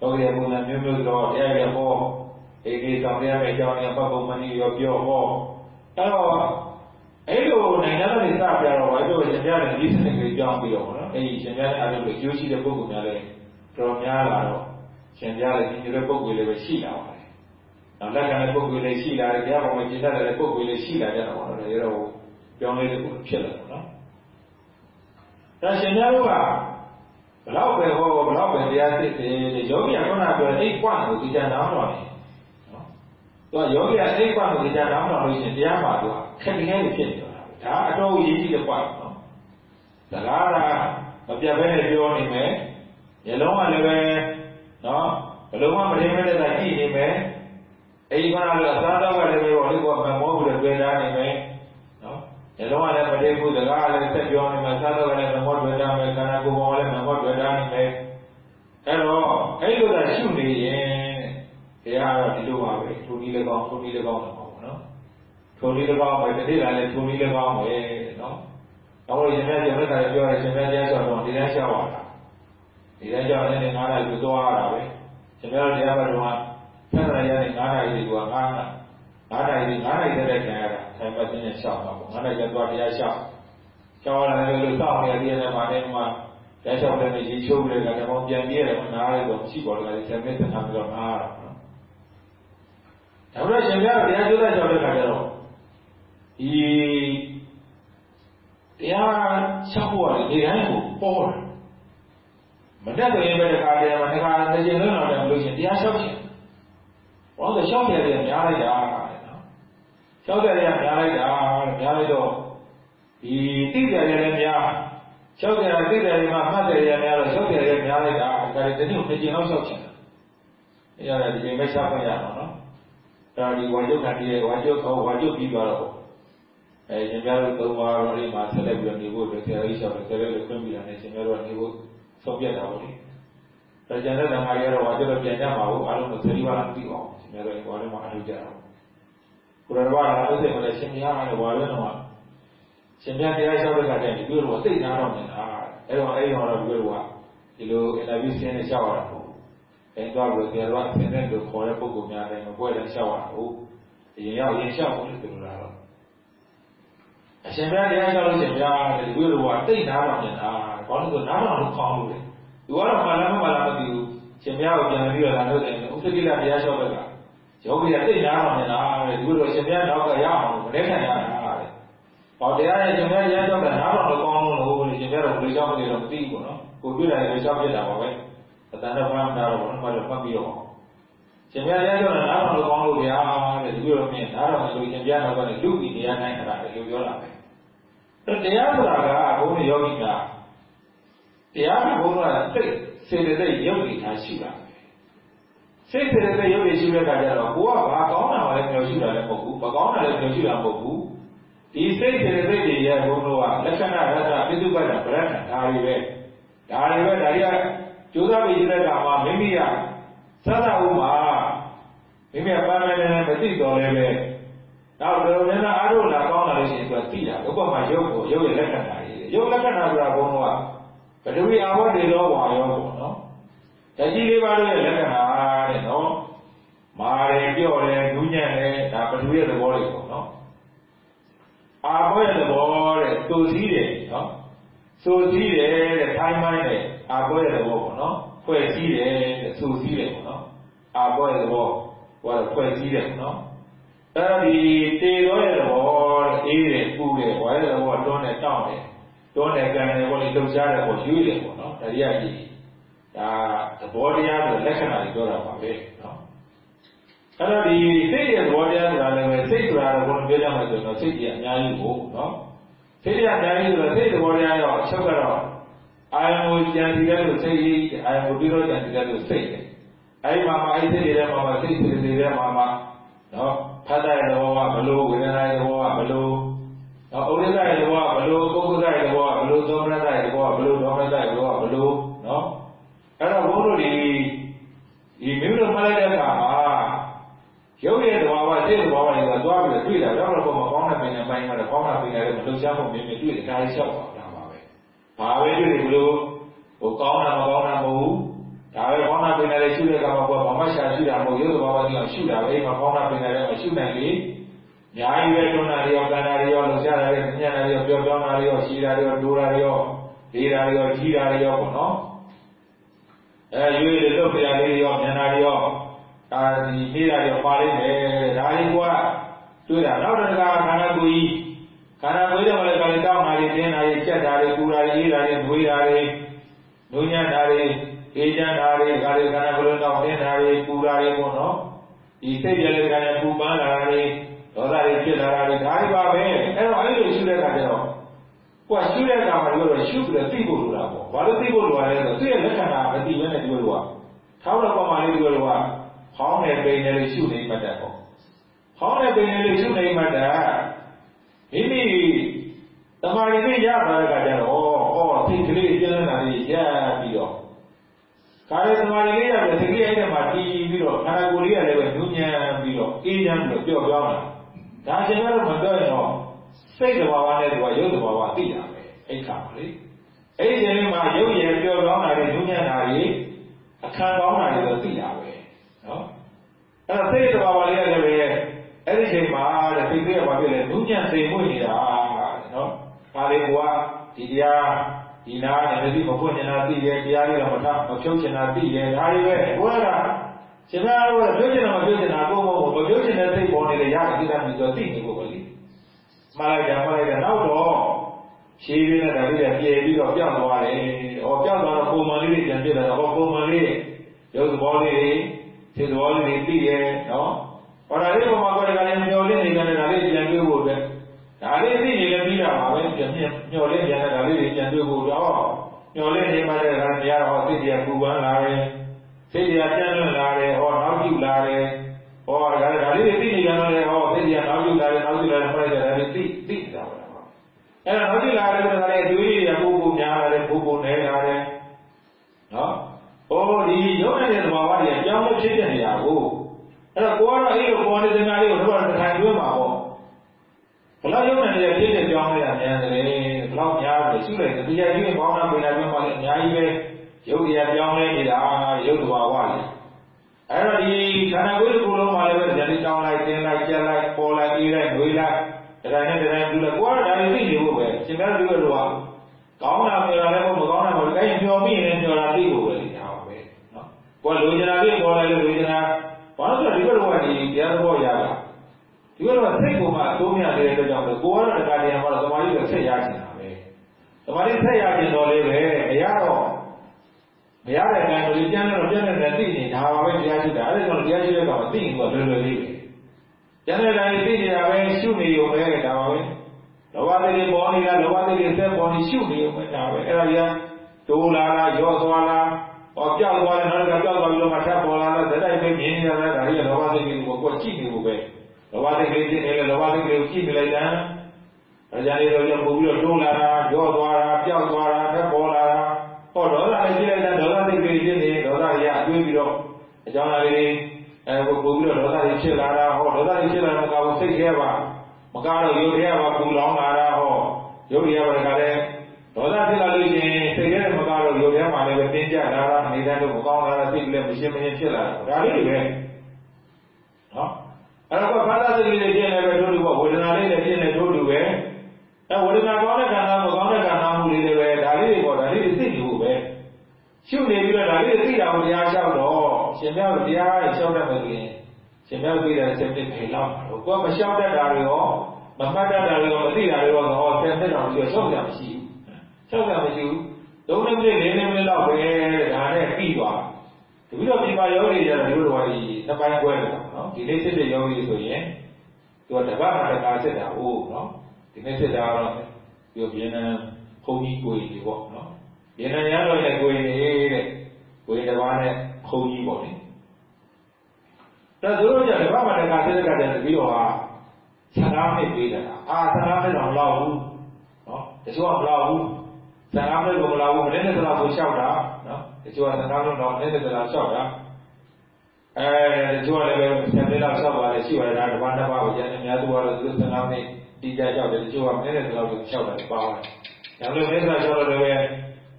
တော့ရပုံစံမျိုးမျိုးတော့တရားရဟောအေဒီဆောင်ရမယ့်အကြောင်းအရာပုဂ္ဂိုလ်မှန်ကြီးရောပြောဟောအဲ့တော့ အဲ့လိုနိုင်ငံတော်တွေစပြတော့ဘာလို့ရှင်ပြားလည်းဒီစနစ်ကြီးကြောင်းပြီးတော့နော်အဲ့ဒီရှင်ပြားလည်းအားလုံးကိုကျိုးရှိတဲ့ပုဂ္ဂိုလ်များလည်းတော်များလာတော့ရှင်ပြားလည်းဒီလိုပုဂ္ဂိုလ်တွေပဲရှိလာပါတယ်နောက်လက်ခံတဲ့ပုဂ္ဂိုလ်တွေရှိလာတယ်တရားပေါ်မှာကျင့်တတ်တဲ့ပုဂ္ဂိုလ်တွေရှိလာကြတော့ဘာလို့လဲရောပြောင်းလဲတဲ့ပုဂ္ဂိုလ်ဖြစ်လာတော့နော်ဒါရှင်များတို့ကဘလောက်ပဲဟောဘလောက်ပဲတရားသိတယ်ယောဂီကခုနပြောတဲ့အိတ်ကွန့်ကိုဒီကြံတော်တော်နေနော်သူကယောဂီကအိတ်ကွန့်ကိုဒီကြံတော်တော်လို့ရှိရင်တရားမှာသူက ခက်ခဲနေဖြစ်နေတော့ဒါအတော်ကြီးကြီးတဲ့ကွန့်နော်စကားကမပြတ်ဘဲနဲ့ပြောနေမယ်မျက်လုံးကလည်းပဲနော်ဘလုံးမမထင်မဲ့တဲ့ကြည့်နေမယ်အိမ်ကလည်းအစားတော့ကလည်းပဲဟောလေးကမမောဘူးလေတွေ့တာနေမယ်နှလုံးကလည်းမတည်ဘူးစကားကလည်းဆက်ပြောနေမှာစားတော့ကလည်းမမောတွေ့တာမယ်ခန္ဓာကိုယ်ပေါ်လည်းမမောတွေ့တာနေမယ်အဲ့တော့အဲ့လိုသာရှုနေရင်တရားတော့ဒီလိုပါပဲထိုနည်းလည်းကောင်းထိုနည်းလည်းကောင်းတယ်ပေါ့နော် ထိုနည်းလည်းကောင်းပဲတတိယလည်းထိုနည်းလည်းကောင်းပဲနော်တော့ရှင်မြတ်ရှင်မြတ်ကလည်းပြောရရှင်မြတ်တရားဆိုတော့ဒီတိုင်းရှောက်ရတာဒီတိုင်းရှောက်နေနေငါးနာရီသွားရတာပဲရှင်မြတ်တရားဘက်တော့ဆန္ဒရရနေငါးနာရီကငါးနာငါးနာရီငါးနာရီတဲ့ခံရတာဆိုင်ပတ်ခြင်းနဲ့ရှောက်တာပေါ့ငါးနာရီသွားတရားရှောက်ရှောက်လာတယ်လို့စောင့်နေရတဲ့နေရာမှာတည်းမှာတရားရှောက်တဲ့နေကြီးချိုးပြီးတော့တော့ပြန်ပြည့်တယ်နားရတော့ရှိပေါ်တယ်ဆယ်မိနစ်သံပြီးတော့နားရတာနော်ဒါပေမဲ့ရှင်ပြတရားကျိုးတဲ့ရှောက်တဲ့ခါကျတော့ ဒီတရားရှောက်ဖို့ကဒီတိုင်းကိုပေါ်တယ်မတတ်တဲ့ရင်ပဲတခါတည်းမှာတခါတစ်ချိန်လုံးတော့တယ်လို့ရှင်တရားရှောက်ချင်ဘာလို့ရှောက်တယ်လဲများလိုက်တာလျှောက်တယ်ရများလိုက်တာများလိုက်တော့ဒီသိတယ်လည်းများလျှောက်တယ်သိတယ်မှာမှတ်တယ်ရများတော့လျှောက်တယ်ရများလိုက်တာဒါကြတဲ့ဒီနေ့တစ်ချိန်လောက်လျှောက်ချင်တယ်အဲ့ဒါဒီချိန်ပဲရှားခွင့်ရအောင်နော်ဒါဒီဝါကျုပ်ခံပြီးဝါကျုပ်ကောဝါကျုပ်ပြီးသွားတော့ အဲရှင်ပြတို့သုံးပါတော့ဒီမှာဆက်လက်ပြီးနေဖို့အတွက်ဆရာကြီးလျှောက်တယ်ဆရာကြီးခွင့်ပြတာနဲ့ရှင်ပြတို့နေဖို့ဆုံးဖြတ်တာပေါ့လေဒါကြတဲ့ဓမ္မကြီးကတော့ဝါကျုပ်ပြန်ကြမှာဘူးအားလုံးကိုသတိပါလားမသိပါဘူးရှင်ပြတို့ဒီဘောလေးမှာအလုပ်ကြတာကိုရတော်ကလည်းဥစ္စာမလဲရှင်များလည်းဘာလဲတော့ရှင်များတရားလျှောက်တဲ့ခါကျရင်ဒီလိုတော့သိနာတော့နေတာအဲ့တော့အဲ့တော့ဒီလိုကဒီလိုအင်တာဗျူးဆင်းနေလျှောက်ရတာပေါ့အဲ့တော့ဘယ်ဆရာတော်အဆင်းတဲ့လူခေါ်တဲ့ပုဂ္ဂိုလ်များတိုင်းမပွဲတဲ့လျှောက်ရတာဟုတ်အရင်ရောက်ရင်လျှောက်ဖို့လို့ပြောတာတော့ အရှင်ဘုရားတရားလျှောက်လို့ရှင်ဘုရားဒီလိုတော့သိနာတော့နေတာဘာလို့ဆိုနားတော့လို့ခေါင်းလို့လေသူကတော့မှလည်းမမှလည်းမသိဘူးရှင်ဘုရားကိုပြန်ပြီးတော့လာလို့တယ်ဥစ္စကိလတရားလျှောက်တဲ့ကယောဂီကသိနာတော့နေတာတဲ့ဒီလိုရှင်ဘုရားတော့ကရအောင်မလဲခံရတာတဲ့။ဟောတရားရဲ့ရှင်ဘုရားရမ်းတော့ကနားတော့ကောင်းလို့လို့ရှင်ဘုရားတော့ဘယ်ကြောင့်လဲတော့မသိဘူးနော်။ကိုတွေ့တယ်ဘယ်ကြောင့်ဖြစ်တာပါပဲ။အတန်တော့ဘာမှမတားတော့ဘာမှတော့ဖတ်ပြီးတော့ ရှင်ဘုရားရမ်းတော့နားတော့ကောင်းလို့ဗျာတဲ့ဒီလိုတော့မြင်နားတော့ဆိုရှင်ဘုရားတော့ကလူပြီးတရားနိုင်တာလေလို့ပြောတာပဲ။အဲတရားဆိုတာကဘုန်းကြီးယောဂီကတရားကဘုန်းတော်ကစိတ်စေတသိက်ယုတ်ပြီးထားရှိတာစိတ်စေတဲ့ရုပ်ရည်ရှိတဲ့အခါကျတော့ကိုကဘာကောင်းတာလဲပြောရှိတာလည်းမဟုတ်ဘူးမကောင်းတာလည်းပြောရှိတာမဟုတ်ဘူးဒီစိတ်စေတဲ့စိတ်တွေရဲ့ဘုံတို့ကလက္ခဏာရတ္တပိစုပတ်တာဗရဏဒါတွေပဲဒါတွေပဲဒါတွေကကျိုးစားပြီးတဲ့အခါမှာမိမိက သတ္တဥမှာမိမိပန်းမယ်နဲ့မသိတော်လည်းပဲနောက်တော့လည်းအားထုတ်လာကောင်းလာလို့ရှိရင်သူကသိတာဥပမာရုပ်ကိုရုပ်ရဲ့လက္ခဏာကြီးရုပ်လက္ခဏာဆိုတာဘုံတော့ပထဝီအာဝတ္တေလောဝါရောပေါ့နော်တကြီးလေးပါးတို့ရဲ့လက္ခဏာတဲ့နော်မာတယ်ပြော့တယ်ဒူးညံ့တယ်ဒါပထဝီရဲ့သဘောတွေပေါ့နော်အာဘောရဲ့သဘောတဲ့သူစည်းတယ်နော်သူစည်းတယ်တဲ့ထိုင်းမိုင်းတဲ့အာဘောရဲ့သဘောပေါ့နော်ဖွဲ့စည်းတယ်တဲ့သူစည်းတယ်ပေါ့နော် အာဘောရဲ့သဘောဟောဖွဲ့စည်းတယ်ပေါ့နော်အဲ့ဒီတေရောရဲ့သဘောအေးတယ်ပူတယ်ဝါရဲ့သဘောတွန်းတယ်တောင်းတယ်တွန်းတယ်ကန်တယ်ဘောလေးလှုပ်ရှားတယ်ဘောရွေးတယ်ပေါ့နော်ဒါရီကကြီးဒါသဘောတရားဆိုလက္ခဏာတွေပြောတာပါပဲနော်အဲ့တော့ဒီစိတ်ရဲ့သဘောတရားဆိုတာလည်းပဲစိတ်ဆိုတာတော့ဘုန်းပြောကြမှာဆိုတော့စိတ်ကြီးအများကြီးကိုနော်စိတ်ကြီးအများကြီးဆိုတော့စိတ်သဘောတရားရောအချုပ်ကတော့အာယုံကိုကြံစီတဲ့လို့စိတ်ကြီးအာယုံကိုပြီးတော့ကြံစီတဲ့လို့စိတ်တယ် အဲဒီမှာမှအဲဒီစိတ်တွေထဲမှာမှစိတ်တွေတွေထဲမှာမှနော်ဖတ်တဲ့သဘောကဘလို့ဝေဒနာရဲ့သဘောကဘလို့နော်ဥဒိစ္စရဲ့သဘောကဘလို့ပုဂ္ဂိုလ်ရဲ့သဘောကဘလို့သောမနတရဲ့သဘောကဘလို့ဒေါမနတရဲ့သဘောကဘလို့နော်အဲ့တော့ဘုန်းတို့ဒီဒီမိမိတို့မှတ်လိုက်တဲ့အခါမှာရုပ်ရဲ့သဘာဝစိတ်သဘာဝတွေကသွားပြီးတွေ့တာတော့တော့မကောင်းတဲ့ပင်နဲ့ပိုင်းကတော့ကောင်းတာပင်နဲ့မလှုပ်ရှားမှုမြင်မြင်တွေ့တယ်ဒါလေးလျှောက်ပါတာပါပဲဘာပဲတွေ့တယ်ဘလို့ဟိုကောင်းတာမကောင်းတာမဟုတ်ဘူးဒါပဲကောင်းတာပင်နဲ့ရှုတဲ့အခါမှာဘာမှရှာရှုတာမဟုတ်ရုပ်သဘာဝတွေကရှုတာပဲမကောင်းတာပင်နဲ့မရှုနိုင်လေညာကြီးပဲတွန်းတာတွေရောကန္တာတွေရောလှုပ်ရှားတာတွေညံ့တာတွေရောပြောပြောင်း တာတွေရောရှိတာတွေရောဒိုးတာတွေရောဒေးတာတွေရောကြီးတာတွေရောပေါ့နော်အဲရွေးတွေလုတ်ပြရလေးရောမျက်နှာတွေရောဒါဒီနေတာတွေပါလိမ့်မယ်ဒါလေးကတွေ့တာနောက်တစ်ခါခန္ဓာကိုယ်ကြီးခန္ဓာကိုယ်တွေမှာလည်းခါလေးတောင်းတာတွေတင်းတာတွေကြက်တာတွေပူတာတွေအေးတာတွေနှွေးတာတွေနှုံညံ့တာတွေအေးချမ်းတာတွေခါလေးခန္ဓာကိုယ်လုံးတောင်းတင်းတာတွေပူတာတွေပေါ့နော်ဒီစိတ်ကြတဲ့ခါလေးပူပန်းလာတာတွေဒေါသတွေဖြစ်လာတာတွေဒါတွေပါပဲအဲ့တော့အဲ့လိုရှုတဲ့အခါကျတော့ ကိုယ်ရှုတဲ့အခါမှာပြောတော့ရှုပြီးတော့သိဖို့လိုတာပေါ့ဘာလို့သိဖို့လိုရလဲဆိုတော့သူ့ရဲ့လက္ခဏာမသိဘဲနဲ့ပြောလို့ကထောက်တော့ပေါ်မှာလေးပြောလို့ကဟောင်းတဲ့ပိန်နဲ့ရှုနေမှတ်တယ်ပေါ့ဟောင်းတဲ့ပိန်နဲ့ရှုနေမှတ်တာမိမိတမာရီလေးရသွားတဲ့အခါကျတော့ဩဩသိကလေးကျန်းလာလေးရပြီးတော့ခါရတမာရီလေးရတယ်သိကလေးအဲ့ဒီမှာတည်ပြီးတော့ခန္ဓာကိုယ်လေးကလည်းပဲညဉ့်ညံပြီးတော့အေးချမ်းပြီးတော့ပျော့ပြောင်းလာဒါရှင်ကတော့မပြောရင်တော့ စိတ်တဘာဝနဲ့သူကရုပ်တဘာဝသိတာပဲအဲ့ခါပါလေအဲ့ဒီချိန်မှာရုပ်ရည်ပျော့ပြောင်းလာတဲ့ညဉ့်ညံတာကြီးအခါကောင်းတာတွေတော့သိတာပဲနော်အဲ့တော့စိတ်တဘာဝလေးကလည်းပဲအဲ့ဒီချိန်မှာတဲ့စိတ်လေးကဘာဖြစ်လဲညဉ့်ညံသိမှုနေတာနော်ဒါလေးကဒီတရားဒီနာနဲ့တတိမဖွင့်နေတာသိရဲ့တရားလေးကမထမဖြုတ်ချင်တာသိရဲ့ဒါတွေပဲဘုရားကရှင်သာတို့ကဖြုတ်ချင်တာမဖြုတ်ချင်တာကိုမဟုတ်ဘူးမဖြုတ်ချင်တဲ့စိတ်ပေါ်နေလေရတဲ့ကိစ္စမျိုးဆိုသိနေဖို့ပဲလေ မှားလိုက်တာမှားလိုက်တာနောက်တော့ရှည်ရင်းနဲ့ဒါလေးကပြေပြီးတော့ပြောင်းသွားတယ်။ဟောပြောင်းသွားတော့ပုံမှန်လေးတွေပြန်ပြစ်လာတော့ဟောပုံမှန်လေးရုပ်သဘောလေးတွေစိတ်သဘောလေးတွေသိရဲ့နော်။ဟောဒါလေးပုံမှန်ကလည်းမျောလင်းနေကြတယ်ဒါလေးပြန်တွေ့ဖို့အတွက်ဒါလေးသိနေလည်းပြီးတာပါပဲပြန်မျောလင်းပြန်တဲ့ဒါလေးတွေပြန်တွေ့ဖို့တော့မျောလင်းနေမှလည်းဒါတရားဟောသိတရားပူပန်းလာတယ်။သိတရားပြန်လွတ်လာတယ်ဟောနောက်ကျလာတယ်။ဟောဒါဒါလေးတွေသိနေကြတော့ဟော သိတရားနောက်ကျလာတယ်နောက်ကျလာတယ်မှတ်လိုက်တယ်ဒါလေးသိသိတာပါအဲ့တော့နောက်ကြည့်လာတဲ့အခါလည်းဒွေးတွေကပို့ပို့များလာတယ်ပို့ပို့နေလာတယ်နော်ဟောဒီရုပ်နဲ့သဘာဝတွေအကြောင်းလို့ဖြစ်တဲ့နေရာကိုအဲ့တော့ကိုကတော့အဲ့လိုပေါ်နေတဲ့ငါလေးကိုတော့တစ်ထိုင်တွင်းမှာပေါ့ဘလောက်ရုပ်နဲ့ဖြစ်တဲ့ကြောင်းလေးအများတယ်ဘလောက်များတယ်ရှုလိုက်တရားကြီးဘောင်းနာပင်လာတွင်းမှာလည်းအများကြီးပဲရုပ်တရားကြောင်းလဲနေတာရုပ်သဘာဝတွေ အဲ့တော့ဒီခန္ဓာကိုယ်တစ်ခုလုံးမှာလည်းပဲဇာတိကြောင်းလိုက်တင်းလိုက်ကြက်လိုက်ပေါ်လိုက်အေးလိုက်နှွေးလိုက်ဒါနဲ့တည်းတူလဲကိုကတော့ဒါတွေသိနေဖို့ပဲရှင်များတို့ကတော့ကောင်းတာပြောတာလည်းမကောင်းတာမဟုတ်ဘူးအဲ့ဒီပြောပြီးရင်ပြောတာသိဖို့ပဲဒါပါပဲနော်ကိုကလိုချင်တာလေးပေါ်လိုက်လို့လိုချင်တာဘာလို့ဆိုတော့ဒီဘက်တော့ဒီတရားတော်ရတာဒီဘက်တော့စိတ်ပေါ်မှာအသုံးရတဲ့အတွက်ကြောင့်ကိုကတော့တခါတည်းမှာတော့သမာဓိကိုဆက်ရချင်တာပဲသမာဓိဆက်ရချင်တော့လေးပဲမရတော့ မရတဲ့အတိုင်းကိုပြန်တော့ပြန်နေတယ်သိနေဒါပါပဲတရားရှိတာအဲ့ဒါကြောင့်တရားရှိတဲ့ကောင်မသိရင်ကလွယ်လွယ်လေးပဲကျန်တဲ့တိုင်းသိနေတာပဲရှုနေရုံပဲဒါပါပဲလောဘတိတွေပေါ်နေတာလောဘတိတွေဆက်ပေါ်နေရှုနေရုံပဲဒါပဲအဲ့ဒါကြီးတိုးလာလားရော့သွားလားဟောကြောက်သွားတယ်နောက်တစ်ခါကြောက်သွားပြီးတော့မှထပ်ပေါ်လာတော့တိုက်ပဲမြင်နေရတာဒါကြီးလောဘတိတွေကိုကိုယ်ကြည့်နေဖို့ပဲလောဘတိတွေဖြစ်နေလေလောဘတိတွေကိုကြည့်နေလိုက်တယ်အကြမ်းလေးတော့ပို့ပြီးတော့တိုးလာတာရော့သွားတာကြောက်သွားတာထပ်ပေါ်လာတာဟောဒေါသလေး ကြည့်လိုက်တာဒေါသတိတွေဖြစ်နေဒေါသတွေကအတွေးပြီးတော့အကြောင်းအရာတွေအဲပို့ပြီးတော့ဒေါသတွေဖြစ်လာတာဟောဒေါသတွေဖြစ်လာတော့မကဘူးစိတ်ထဲပါမကတော့ရုပ်ထဲပါပူလောင်လာတာဟောရုပ်ထဲပါကလည်းဒေါသဖြစ်လာလို့ရှင်စိတ်ထဲမကတော့ရုပ်ထဲမှာလည်းပဲတင်းကြလာတာနေတဲ့တော့မကောင်းလာတာစိတ်လည်းမရှင်းမရှင်းဖြစ်လာတာဒါလေးတွေပဲနော်အဲ့တော့ဘာသာစိတ်လေးတွေဖြစ်နေပဲတို့လူကဝေဒနာလေးတွေဖြစ်နေတို့လူပဲအဲဝေဒနာကောင်းတဲ့ခန္ဓာမကောင်းတဲ့ခန္ဓာမှုလေးတွေပဲဒါလေးတွေပေါ့ဒါလေးတွေသိလို့ပဲရှုနေပြီးတော့ဒါလေးတွေသိတာကိုတရားလျှောက်တော့ရှင်မြောက်တရားလျှောက်တတ်မယ်ဆိုရင် ရှင်မြောက်သိတဲ့စိတ်တွေခေလောက်တော့ကိုယ်မလျှောက်တတ်တာတွေရောမမှတ်တတ်တာတွေရောမသိတာတွေရောတော့ဆယ်နှစ်တောင်ပြီးတော့လျှောက်ကြမရှိဘူးလျှောက်ကြမရှိဘူးသုံးမိနစ်လေးမိနစ်လောက်ပဲဒါနဲ့ပြီးသွားတပြီးတော့ဒီမှာယောဂီကြတော့ဒီလိုတော့ဒီနှစ်ပိုင်းခွဲတယ်နော်ဒီနေ့စစ်တဲ့ယောဂီဆိုရင်သူကတပတ်မှတစ်ခါစစ်တာဟုတ်နော်ဒီနေ့စစ်တာတော့ပြောပြင်းနေဘုန်းကြီးကိုကြီးပေါ့နော်ပြင်းနေရတော့ရဲ့ကိုကြီးနေတဲ့ကိုကြီးတစ်ပါးနဲ့ဘုန်းကြီးပေါ့လေ ဒါသူတို့ကတပတ်မှတစ်ခါစစ်တဲ့ကတည်းကပြီးတော့ဟာ15မိနစ်ပေးတာအာ15မိနစ်တော့မလောက်ဘူးနော်တချို့ကမလောက်ဘူး15မိနစ်ကိုမလောက်ဘူးမိနစ်30လောက်ကိုလျှောက်တာနော်တချို့က15မိနစ်တော့မိနစ်30လောက်လျှောက်တာအဲတချို့ကလည်းပဲ10မိနစ်လောက်လျှောက်ပါလေရှိပါတယ်ဒါတစ်ပတ်တစ်ပတ်ကိုကျန်အများစုကတော့သူ15မိနစ်တီးကြလျှောက်တယ်တချို့ကမိနစ်30လောက်ကိုလျှောက်တယ်ပါပါတယ်ဒါလိုမိနစ်30လျှောက်တော့လည်းပဲ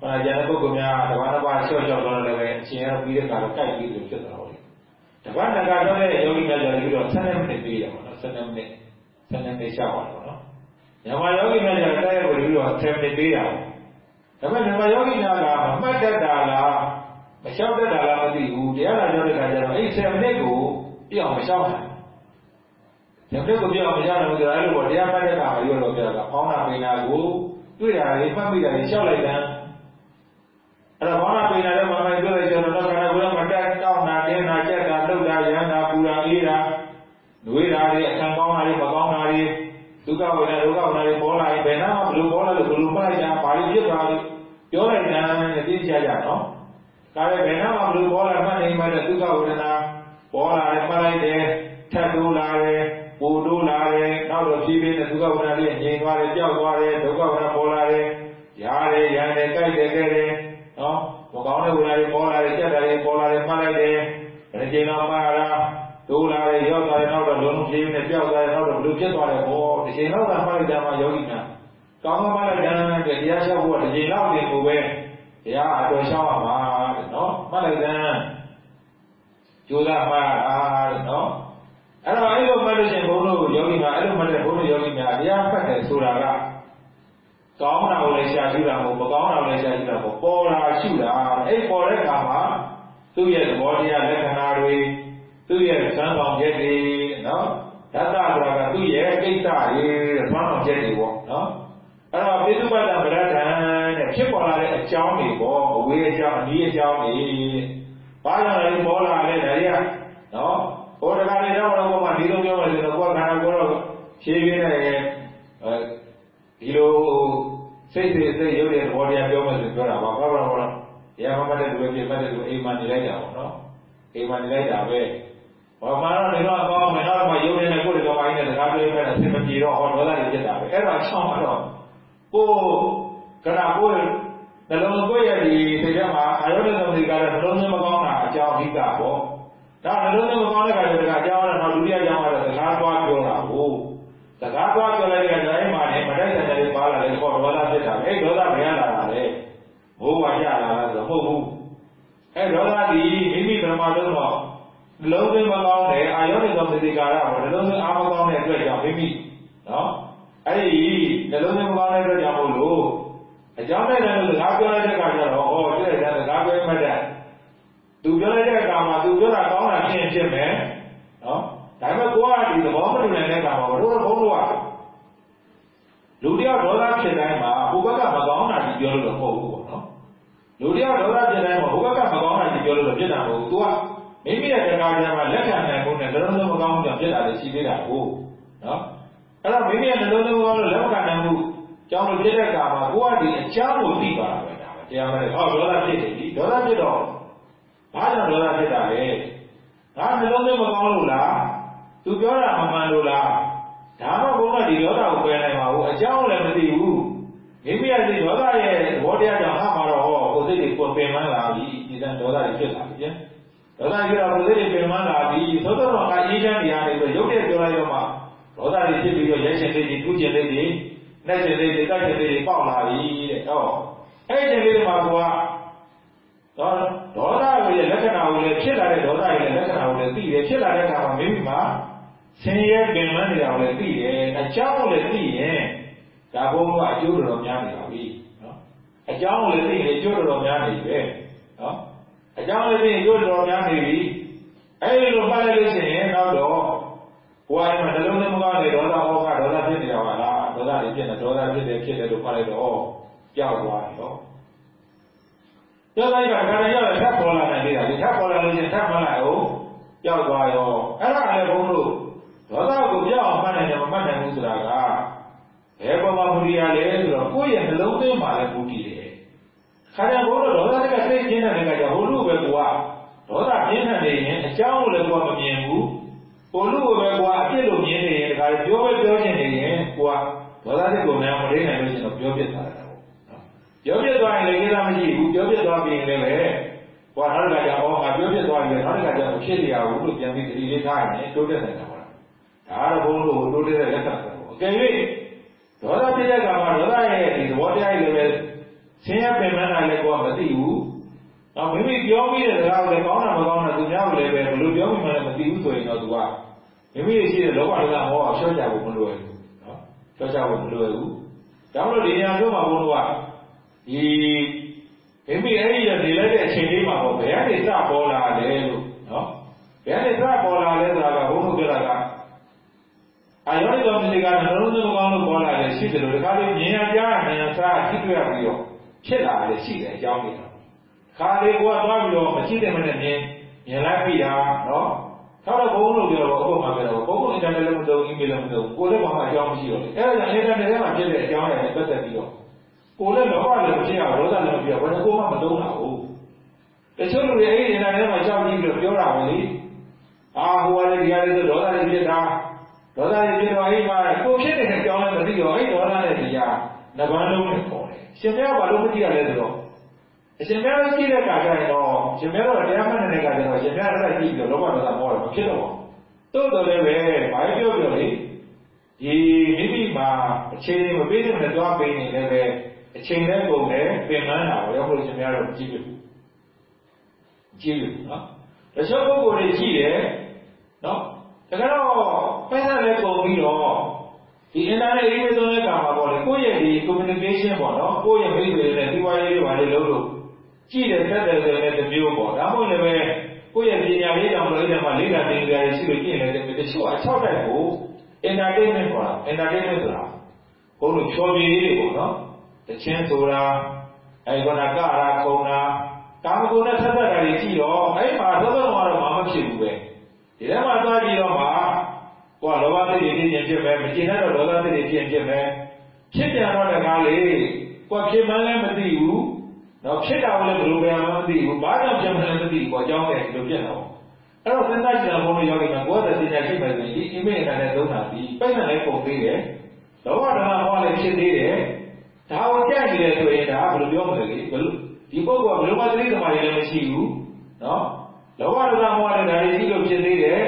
ဟာကျန်တဲ့ပုဂ္ဂိုလ်များတစ်ပတ်တစ်ပတ်လျှောက်လျှောက်တော့လည်းပဲအချိန်ကတော့ပြီးတဲ့အခါတော့ကြိုက်ပြီးလို့ဖြစ်သွားတော့လေ တပတ်တစ်ခါတော့လည်းယောဂီများကြပြီးတော့7မိနစ်ပြီးရပါတော့7မိနစ်7မိနစ်လျှောက်ပါတော့နော်မြန်မာယောဂီများကြတဲ့ကိုပြီးတော့7မိနစ်ပြီးရအောင်ဒါပေမဲ့မြန်မာယောဂီများကမမှတ်တတ်တာလားမလျှောက်တတ်တာလားမသိဘူးတရားလာကြောတဲ့ခါကျတော့အဲ့7မိနစ်ကိုပြအောင်မလျှောက်နိုင်7မိနစ်ကိုပြအောင်မလျှောက်နိုင်ဘူးဆိုတော့အဲ့လိုပေါ့တရားမှတ်တဲ့အခါမှာရောတော့ပြောတာဖောင်းတာပိန်တာကိုတွေ့တာလေးမှတ်မိတာလေးလျှောက်လိုက်တယ်အဲ့တော့ဘာမှပိန်တာလည်းမမှန်တွေ့ရကြတော့ခန္ဓာကိုယ်ကမတက် တောင်းတာတင်းတာကြက်တာလှုပ်တာရမ်းတာပူတာအေးတာနှွေးတာတွေအခံကောင်းတာတွေမကောင်းတာတွေဒုက္ခဝေဒနာဒုက္ခဝေဒနာတွေပေါ်လာရင်ဘယ်နာမှဘယ်လိုပေါ်လာလို့ဘယ်လိုမှတ်လိုက်တာဘာလို့ဖြစ်သွားလဲပြောလိုက်တယ်နဲ့သိကြကြနော်ဒါလည်းဘယ်နာမှဘယ်လိုပေါ်လာမှတ်နေမှလည်းဒုက္ခဝေဒနာပေါ်လာတယ်မှတ်လိုက်တယ်ထပ်တိုးလာတယ်ပူတိုးလာတယ်နောက်တော့ဖြည်းဖြည်းနဲ့ဒုက္ခဝေဒနာတွေငြိမ်သွားတယ်ကြောက်သွားတယ်ဒုက္ခဝေဒနာပေါ်လာတယ်ရားတယ်ရမ်းတယ်ကြိုက်တယ်ကြဲတယ်နော် မကောင်းတဲ့ဝေဒနာတွေပေါ်လာတယ်ကြက်တယ်ပေါ်လာတယ်မှတ်လိုက်တယ်ဘယ်ချိန်တော့မှတ်ရတာတိုးလာတယ်ရောက်သွားတယ်နောက်တော့လုံးလုံးဖြည်းဖြည်းနဲ့ပြောက်သွားတယ်နောက်တော့ဘယ်လိုဖြစ်သွားလဲပေါ့ဒီချိန်တော့မှတ်လိုက်တာမှယောဂီများကောင်းမှမှတ်လိုက်တဲ့တရားလျှောက်ဖို့ဒီချိန်တော့ဒီကိုပဲတရားအတော်ရှောက်ရမှာတဲ့နော်မှတ်လိုက်တဲ့ကြိုးစားမှတ်အားတဲ့နော်အဲ့တော့အဲ့လိုမှတ်လို့ရှိရင်ဘုန်းတော်ယောဂီများအဲ့လိုမှတ်တဲ့ဘုန်းတော်ယောဂီများတရားဖတ်တယ်ဆိုတာက ကောင်းတာကိုလည်းရှာကြည့်တာမဟုတ်မကောင်းတာကိုလည်းရှာကြည့်တာမဟုတ်ပေါ်တာရှုတာအဲ့ပေါ်တဲ့အခါမှာသူ့ရဲ့သဘောတရားလက္ခဏာတွေသူ့ရဲ့စံဆောင်ချက်တွေနော်ဓာတ်ဆိုတာကသူ့ရဲ့ကိစ္စတွေစံဆောင်ချက်တွေပေါ့နော်အဲ့တော့ပိသုပတ္တပရဒ္ဒံတဲ့ဖြစ်ပေါ်လာတဲ့အကြောင်းတွေပေါ့အဝေးအကြောင်းအနည်းအကြောင်းတွေဘာကြောင့်လဲပေါ်လာလဲဒါတွေကနော်ဟိုတခါလေတော့တော့မှဒီလိုပြောမှဆိုတော့ကိုယ်ခန္ဓာကိုယ်တော့ဖြည်းဖြည်းနဲ့ ဒီလိုစိတ်စိတ်စိတ်ရုပ်ရဲ့သဘောတရားပြောမှဆိုပြောတာပါဘာလို့လဲတော့တရားမှတ်တဲ့လူပဲပြတ်တဲ့လူအိမ်မှာနေလိုက်တာပေါ့နော်အိမ်မှာနေလိုက်တာပဲဘာမှတော့ဒီတော့ကောင်းမယ်တော့မှရုပ်နဲ့ကိုယ်တော်ပိုင်းနဲ့စကားပြောခဲ့တာစိတ်မပြေတော့ဟောဒေါသတွေဖြစ်တာပဲအဲ့ဒါချောင်းတော့ကိုကရကိုနှလုံးကိုရဲ့ဒီစိတ်ထဲမှာအာရုံနဲ့သမီးကလည်းနှလုံးသွင်းမကောင်းတာအကြောင်းအဓိကပေါ့ဒါနှလုံးသွင်းမကောင်းတဲ့ခါကျတော့အကြောင်းကတော့ဒုတိယအကြောင်းကတော့စကားသွားပြောတာကိုစကားသွားပြောလိုက်တဲ့တိုင်းမှာလည်းမတိုက်ဆိုင်တဲ့ပါလာလေခေါ်ဒေါသဖြစ်တာအဲ့ဒေါသဘယ်ရလာတာလဲဘိုးဝါရလာတာဆိုတော့မဟုတ်ဘူး အဲ့ဒေါသဒီမိမိပရမလုံးတော့နှလုံးသွင်းမကောင်းတဲ့အာရုံနဲ့သမီးကာရပေါ့နှလုံးသွင်းအားမကောင်းတဲ့အတွက်ကြောင့်မိမိနော်အဲ့ဒီနှလုံးသွင်းမကောင်းတဲ့အတွက်ကြောင့်မို့လို့အကြောင်းနဲ့လည်းစကားပြောလိုက်တဲ့အခါကျတော့ဟောတွေ့တဲ့စကားပြောမှတ်တဲ့သူပြောလိုက်တဲ့အခါမှာသူပြောတာကောင်းတာဖြစ်ရင်ဖြစ်မယ်နော်ဒါပေမဲ့ကိုကဒီသဘောမတူနိုင်တဲ့အခါမှာဘုရားဘုန်းတော်ကလူတယောက်ဒေါသဖြစ်တိုင်းမှာဘုဘကမကောင်းတာကြီးပြောလို့တော့မဟုတ်ဘူးပေါ့နော် လူတယောက်ဒေါသဖြစ်တိုင်းမှာဘုဘကမကောင်းတာကြီးပြောလို့တော့ဖြစ်တာမဟုတ်ဘူး तू ကမိမိရဲ့တရားကြမှာလက်ခံနိုင်ဖို့နဲ့လုံးလုံးမကောင်းဘူးကြောင့်ဖြစ်တာလေရှိသေးတာကိုနော်အဲ့တော့မိမိရဲ့လုံးလုံးမကောင်းလို့လက်ခံနိုင်မှုကြောင့်လို့ဖြစ်တဲ့အခါမှာကိုကဒီအကြောင်းကိုသိပါတာပဲဒါပဲတရားမလဲဟောဒေါသဖြစ်တယ်ဒီဒေါသဖြစ်တော့ဘာကြောင့်ဒေါသဖြစ်တာလဲငါနှလုံးသွင်းမကောင်းလို့လားသူပြောတာမမှန်လို့လားဒါမှဘုန်းကဒီဒေါသကိုပယ်နိုင်မှာဘူးအကြောင်းလည်းမသိဘူးမိမိရဲ့ဒီဒေါသရဲ့သဘောတရားကြောင့်ဟာမှာတော့ဟော ကိုယ်စိတ်တွေပေါ်ပင်မှန်းလာပြီဒီတန်ဒေါသတွေဖြစ်လာပြီကျဒေါဒေါသဖြစ်တော့ဘုရားတွေပြင်မလာပြီသို့တော့ကအေးချမ်းနေရတယ်ဆိုရုပ်တဲ့ပြောလိုက်တော့မှဒေါသတွေဖြစ်ပြီးတော့ရဲရှင်လေးတွေထူးကျင်လေးတွေနဲ့ရှင်လေးတွေတိုက်ရှင်လေးတွေပေါက်လာပြီတဲ့ဟောအဲ့ဒီလေးမှာကွာဒေါဒေါသရဲ့လက္ခဏာကိုလည်းဖြစ်လာတဲ့ဒေါသရဲ့လက္ခဏာကိုလည်းသိတယ်ဖြစ်လာတဲ့အခါမှာမိမိမှာဆင်းရဲပင်ပန်းနေတာကိုလည်းသိတယ်အကြောင်းကိုလည်းသိရင်ဒါဘုံကအကျိုးတော်များနေပါပြီနော် အကြောင်းကိုလည်းသိရင်အကျိုးတော်များနေပြီပဲနော်အကြောင်းလည်းသိရင်အကျိုးတော်များနေပြီအဲဒီလိုမှတ်လိုက်လို့ရှိရင်နောက်တော့ဘဝမှာနှလုံးသွင်းမကောင်းတဲ့ဒေါသဟောကဒေါသဖြစ်နေတာပါလားဒေါသတွေဖြစ်နေဒေါသဖြစ်တယ်ဖြစ်တယ်လို့မှတ်လိုက်တော့ကြောက်သွားတယ်နော်ပြောလိုက်တာခါရရထပ်ပေါ်လာနိုင်သေးတာဒီထပ်ပေါ်လာလို့ချင်းထပ်မလိုက်ဘူးကြောက်သွားရောအဲ့ဒါလည်းဘုန်းတို့ဒေါသကိုပြောင်းအောင်မှတ်နိုင်တယ်မမှတ်နိုင်ဘူးဆိုတာက ဘယ်ပေါ်မှာမူရလဲဆိုတော့ကိုယ့်ရဲ့နှလုံးသွင်းမှာလည်းမူတည်တယ်ခါရဘုန်းတို့ဒေါသတက်ကသိကျင်းတဲ့ကကြောင့်ဟိုလူပဲကွာဒေါသပြင်းထန်နေရင်အကြောင်းကိုလည်းကိုယ်မမြင်ဘူးဟိုလူကိုပဲကွာအပြစ်လို့မြင်နေရင်ဒါကြပြောပဲပြောချင်နေရင်ကွာဒေါသတက်ကိုလည်းမထိနိုင်လို့ရှိရင်တော့ပြောပြတာတယ်ပြောပြသွားရင်လည်းကိစ္စမရှိဘူးပြောပြသွားပြီးရင်လည်းပဲဟောနောက်တစ်ခါကျတော့ငါပြောပြသွားပြီနောက်တစ်ခါကျတော့ဖြစ်နေရဘူးလို့ပြန်ပြီးသတိလေးထားရင်တိုးတက်နိုင်တာပေါ့လားဒါကတော့ဘုန်းတို့တိုးတက်တဲ့လက္ခဏာပဲပေါ့အကယ်၍ ဒေါသဖြစ်တဲ့ကမှာဒေါသရဲ့ဒီသဘောတရားတွေလည်းဆင်းရဲပင်ပန်းတာလည်းကိုယ်မသိဘူးနောက်မိမိပြောပြီးတဲ့စကားကိုလည်းကောင်းတာမကောင်းတာသူများကိုလည်းပဲဘယ်လိုပြောမိမှလည်းမသိဘူးဆိုရင်တော့သူကမိမိရှိတဲ့လောဘဒေါသမောဟဖြောချဖို့မလွယ်ဘူးနော်ဖြောချဖို့မလွယ်ဘူးဒါမှမဟုတ်ဒီနေရာတို့မှာဘုန်းတို့ကဒီမိမိအဲ့ဒီနေလိုက်တဲ့အချိန်လေးမှာပေါ့ဘယ်ကနေစပေါ်လာလဲလို့နော်ဘယ်ကနေစပေါ်လာလဲဆိုတာကဘုန်းတို့ပြောတာက အာယောနိတော်မစိကနှလုံးသွင်းကောင်းလို့ပေါ်လာတယ်ရှိတယ်လို့ဒါကလေးမြင်ရကြားနေရစားထိတွေ့ရပြီးတော့ဖြစ်လာတယ်ရှိတယ်အကြောင်းတွေတော့ခါလေးကိုကသွားပြီးတော့မရှိတယ်မနဲ့မြင်မြင်လိုက်ပြီတာနော်ထားတော့ဘုန်းတို့ပြောတော့အခုမှပြောတော့ဘုန်းတို့အင်တာနက်လည်းမသုံးအီးမေးလ်လည်းမသုံးကိုယ်လည်းဘာမှအကြောင်းမရှိတော့လေအဲ့ဒါကြောင့်အင်တာနက်ထဲမှာဖြစ်တဲ့အကြောင်းအရာတွေပတ်သက်ပြီးတော့ကိုလည်းလောဘလည်းမဖြစ်အောင်ဒေါသလည်းမဖြစ်အောင်ဘယ်ကိုမှမသုံးတာဘူးတချို့လူတွေအဲ့ဒီနေရာထဲမှာကြောက်ကြည့်ပြီးတော့ပြောတာပဲလေအာဟိုကလည်းဒီကလည်းဒေါသတွေဖြစ်တာ ဒေါသတွေဖြစ်တော့အဲ့မှာကိုဖြစ်နေတဲ့အကြောင်းလည်းမသိတော့အဲ့ဒေါသနဲ့တရားနဗန်းလုံးနဲ့ပေါ်တယ်ရှင်များဘာလို့မကြည့်ရလဲဆိုတော့အရှင်များကြည့်တဲ့အခါကျရင်တော့ရှင်များတော့တရားမှတ်နေတဲ့အခါကျတော့ရှင်များအဲ့ဒါကြည့်ပြီးတော့လောဘဒေါသမောတော့မဖြစ်တော့ဘူးတိုးတော်လည်းပဲဘာပြောပြောလေဒီမိမိမှာအခြေအနေမပေးတဲ့နဲ့တွားပေးနေလည်းပဲအချိန်နဲ့ပုံနဲ့ပြင်ပန်းတာရောလို့ရှင်များတော့ကြည့်ပြီကြည့်ပြီနော်တချို့ပုဂ္ဂိုလ်တွေရှိတယ်နော်ဒါကတော့ ပဲနဲ့လည်းပုံပြီးတော့ဒီ internet ရေးပေးတဲ့အခါမှာပေါ့လေကိုယ့်ရဲ့ဒီ communication ပေါ့နော်ကိုယ့်ရဲ့မိတ်ဆွေတွေနဲ့ဒီဝါရေးတွေပါလေလို့လို့ကြည့်တယ်ဆက်တယ်ဆိုရင်လည်းတစ်မျိုးပေါ့ဒါမှမဟုတ်လည်းပဲကိုယ့်ရဲ့ပညာရေးတောင်လို့အဲ့ဒါမှလေ့လာသင်ကြရရှိလို့ကြည့်ရင်လည်းတချို့အချောက်တက်ကို entertainment ပေါ့လား entertainment ဆိုတာဘုန်းတို့ချော်ပြေးလေးပေါ့နော်တချင်းဆိုတာအဲဒီကကရာခုံတာကာမဂုဏ်နဲ့ဆက်သက်တာတွေကြည့်တော့အဲ့မှာသက်သက်တော့ဘာမှဖြစ်ဘူးပဲဒီထဲမှာသွားကြည့်တော့မှ ကိုကလောဘစိတ်တွေဖြစ်ခြင်းဖြစ်မယ်မကျေနပ်တော့ဒေါသစိတ်တွေဖြစ်ခြင်းဖြစ်မယ်ဖြစ်ပြန်တော့တကားလေကိုကဖြစ်မှန်းလည်းမသိဘူးတော့ဖြစ်တာလည်းဘယ်လိုပဲမှမသိဘူးဘာကြောင့်ဖြစ်မှန်းလည်းမသိဘူးကိုအကြောင်းလည်းဒီလိုဖြစ်တော့အဲ့တော့စဉ်းစားကြည့်တာဘုန်းကြီးယောဂီကကိုယ်သက်သိညာရှိမယ်ဆိုရင်ဒီ email နဲ့သုံးတာဒီပိတ်နဲ့လည်းပုံသေးတယ်လောဘဒေါသဟောလည်းဖြစ်သေးတယ်ဒါကိုကြိုက်နေတယ်ဆိုရင်ဒါဘယ်လိုပြောမလဲလေဘယ်လိုဒီပုဂ္ဂိုလ်ကဘယ်လိုမှသတိသမားလည်းမရှိဘူးနော်လောဘဒေါသမောဟလည်းဒါတွေရှိလို့ဖြစ်သေးတယ်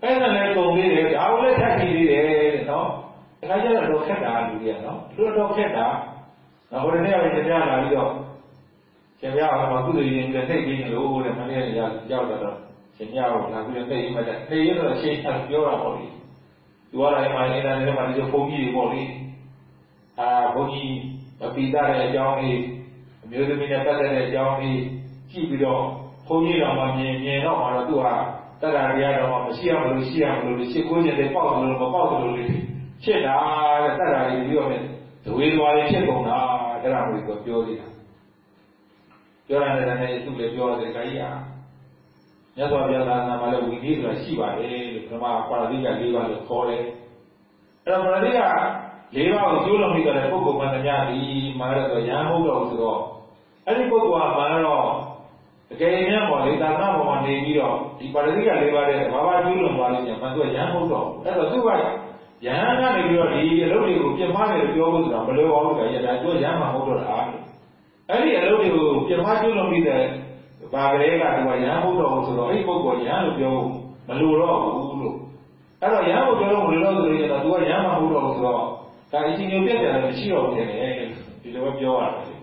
ပဲနဲ့လည်းကုန်သေးတယ်ဒါကိုလည်းထပ်ကြည့်သေးတယ်တဲ့နော်ဒါကြတော့တော့ခက်တာလူကြီးကနော်သူတော့ခက်တာနော်ဟိုတနေ့ကတရားလာပြီးတော့ရှင်ပြအောင်မှာကုသိုလ်ရင်တဲ့သိပြီးနေလို့တဲ့မနေ့ကရောက်တော့ရှင်ပြအောင်လာပြီးတော့သိပြီးမှတဲ့သိရတော့ရှင်းချပြောတာပေါ့လေသူကလည်းမိုင်းနေတာလည်းမှဒီလိုပုံကြီးတွေပေါ့လေအာဘုန်းကြီးမပီတာတဲ့အကြောင်းလေးအမျိုးသမီးနဲ့ပတ်သက်တဲ့အကြောင်းလေးကြည့်ပြီးတော့ဘုန်းကြီးတော်မှမြင်မြင်တော့မှတော့သူက တက္ကရာတရားတော်မှမရှိရမလို့ရှိရမလို့ရှစ်ကိုးခြင်းတွေပေါက်တယ်လို့မပေါက်တယ်လို့လေးဖြစ်တာတဲ့တက္ကရာကြီးပြီးတော့လည်းဒဝေသွားလေးဖြစ်ကုန်တာအဲ့ဒါမျိုးကိုပြောနေတာပြောရတယ်လည်းသူလည်းပြောတယ်ခါကြီးဟာမြတ်စွာဘုရားသာသနာမှာလည်းဝိနည်းဆိုတာရှိပါတယ်လို့ဓမ္မပါဠိက၄ပါးလို့ခေါ်တယ်အဲ့တော့ပါဠိက၄ပါးကိုကျိုးလုံးပြီးတော့ပုဂ္ဂိုလ်မှန်သမျှဒီမှာတော့ရဟန်းဟုတ်တော့ဆိုတော့အဲ့ဒီပုဂ္ဂိုလ်ကမှန်တော့ တကယ်မြတ်ပေါ်လေသာသနာပေါ်မှာနေပြီးတော့ဒီပါဠိက၄ပါးတဲ့ဘာဘာကျိုးလုံးသွားလို့ညမှန်သူကရဟန်းဟုတ်တော့အဲ့တော့သူကယဟန်ကနေပြီးတော့ဒီအလုပ်တွေကိုပြမတယ်ပြောဖို့ဆိုတာမလိုပါဘူးကြာရဒါကျိုးရဟန်းမှာဟုတ်တော့တာအဲ့ဒီအလုပ်တွေကိုပြမကျိုးလုံးပြီးတဲ့ပါကလေးကသူကရဟန်းဘုတော်ဆိုတော့အဲ့ဒီပုဂ္ဂိုလ်ရဟန်းလို့ပြောမလို့တော့ဘူးလို့အဲ့တော့ရဟန်းကိုပြောလို့မလို့တော့ဆိုရင်တော့သူကရဟန်းမဟုတ်တော့ဘူးဆိုတော့ဒါအချင်းချင်းပြတ်တယ်လည်းမရှိတော့ဘူးတဲ့ဒီလိုပဲပြောရတယ်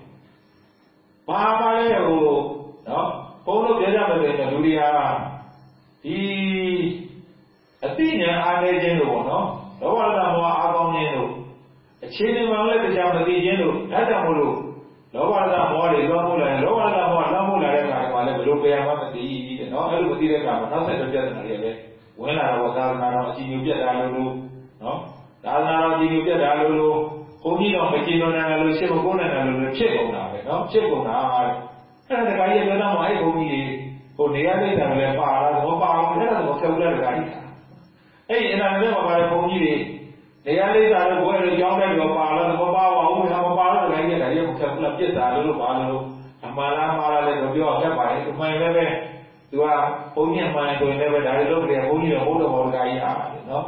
ဘာပါလဲဟိုနော် ဘုန်းတို့ပြောကြမယ်ဆိုရင်လူတွေဟာဒီအသိဉာဏ်အားနည်းခြင်းလို့ပေါ့နော်လောဘဒေါသမောဟအားကောင်းခြင်းလို့အခြေအနေမှလည်းတရားမသိခြင်းလို့ဒါကြောင့်မို့လို့လောဘဒေါသမောဟတွေလွှမ်းမိုးလာတယ်လောဘဒေါသမောဟလွှမ်းမိုးလာတဲ့အခါမှာလည်းဘယ်လိုပြရမှမသိတဲ့နော်အဲ့လိုမသိတဲ့အခါမှာနောက်ဆက်တွဲပြဿနာတွေလည်းဝင်လာတော့သာသနာတော်အချင်းချင်းပြတ်တာလို့လို့နော်သာသနာတော်အချင်းချင်းပြတ်တာလို့လို့ဘုန်းကြီးတော်မကြည်တော်နိုင်လို့ရှင်းမကုန်နိုင်လို့ဖြစ်ကုန်တာပဲနော်ဖြစ်ကုန်တာ အဲ့ဒါတခါကြီးပြောတော့မှအဲ့ဘုန်းကြီးဟိုနေရာလေးတန်လည်းပါလာတော့ပါအောင်အဲ့ဒါတော့ဆက်ဦးလိုက်တခါကြီးအဲ့ဒီအနာနဲ့မှာပါတဲ့ဘုန်းကြီးတွေနေရာလေးသာတော့ဘွယ်လိုကြောင်းတဲ့တော့ပါလာတော့မပါပါဘူးဟာမပါတော့တခါကြီးကတည်းကဆက်ဦးလိုက်ပြစ်တာလို့ပါလို့အမှန်လားမှားလားလည်းမပြောတတ်ပါဘူးအမှန်လည်းပဲသူကဘုန်းကြီးမှန်ဆိုရင်လည်းပဲဒါတွေလုပ်ကြတယ်ဘုန်းကြီးတော့ဘုရားတော်တခါကြီးအားတယ်နော်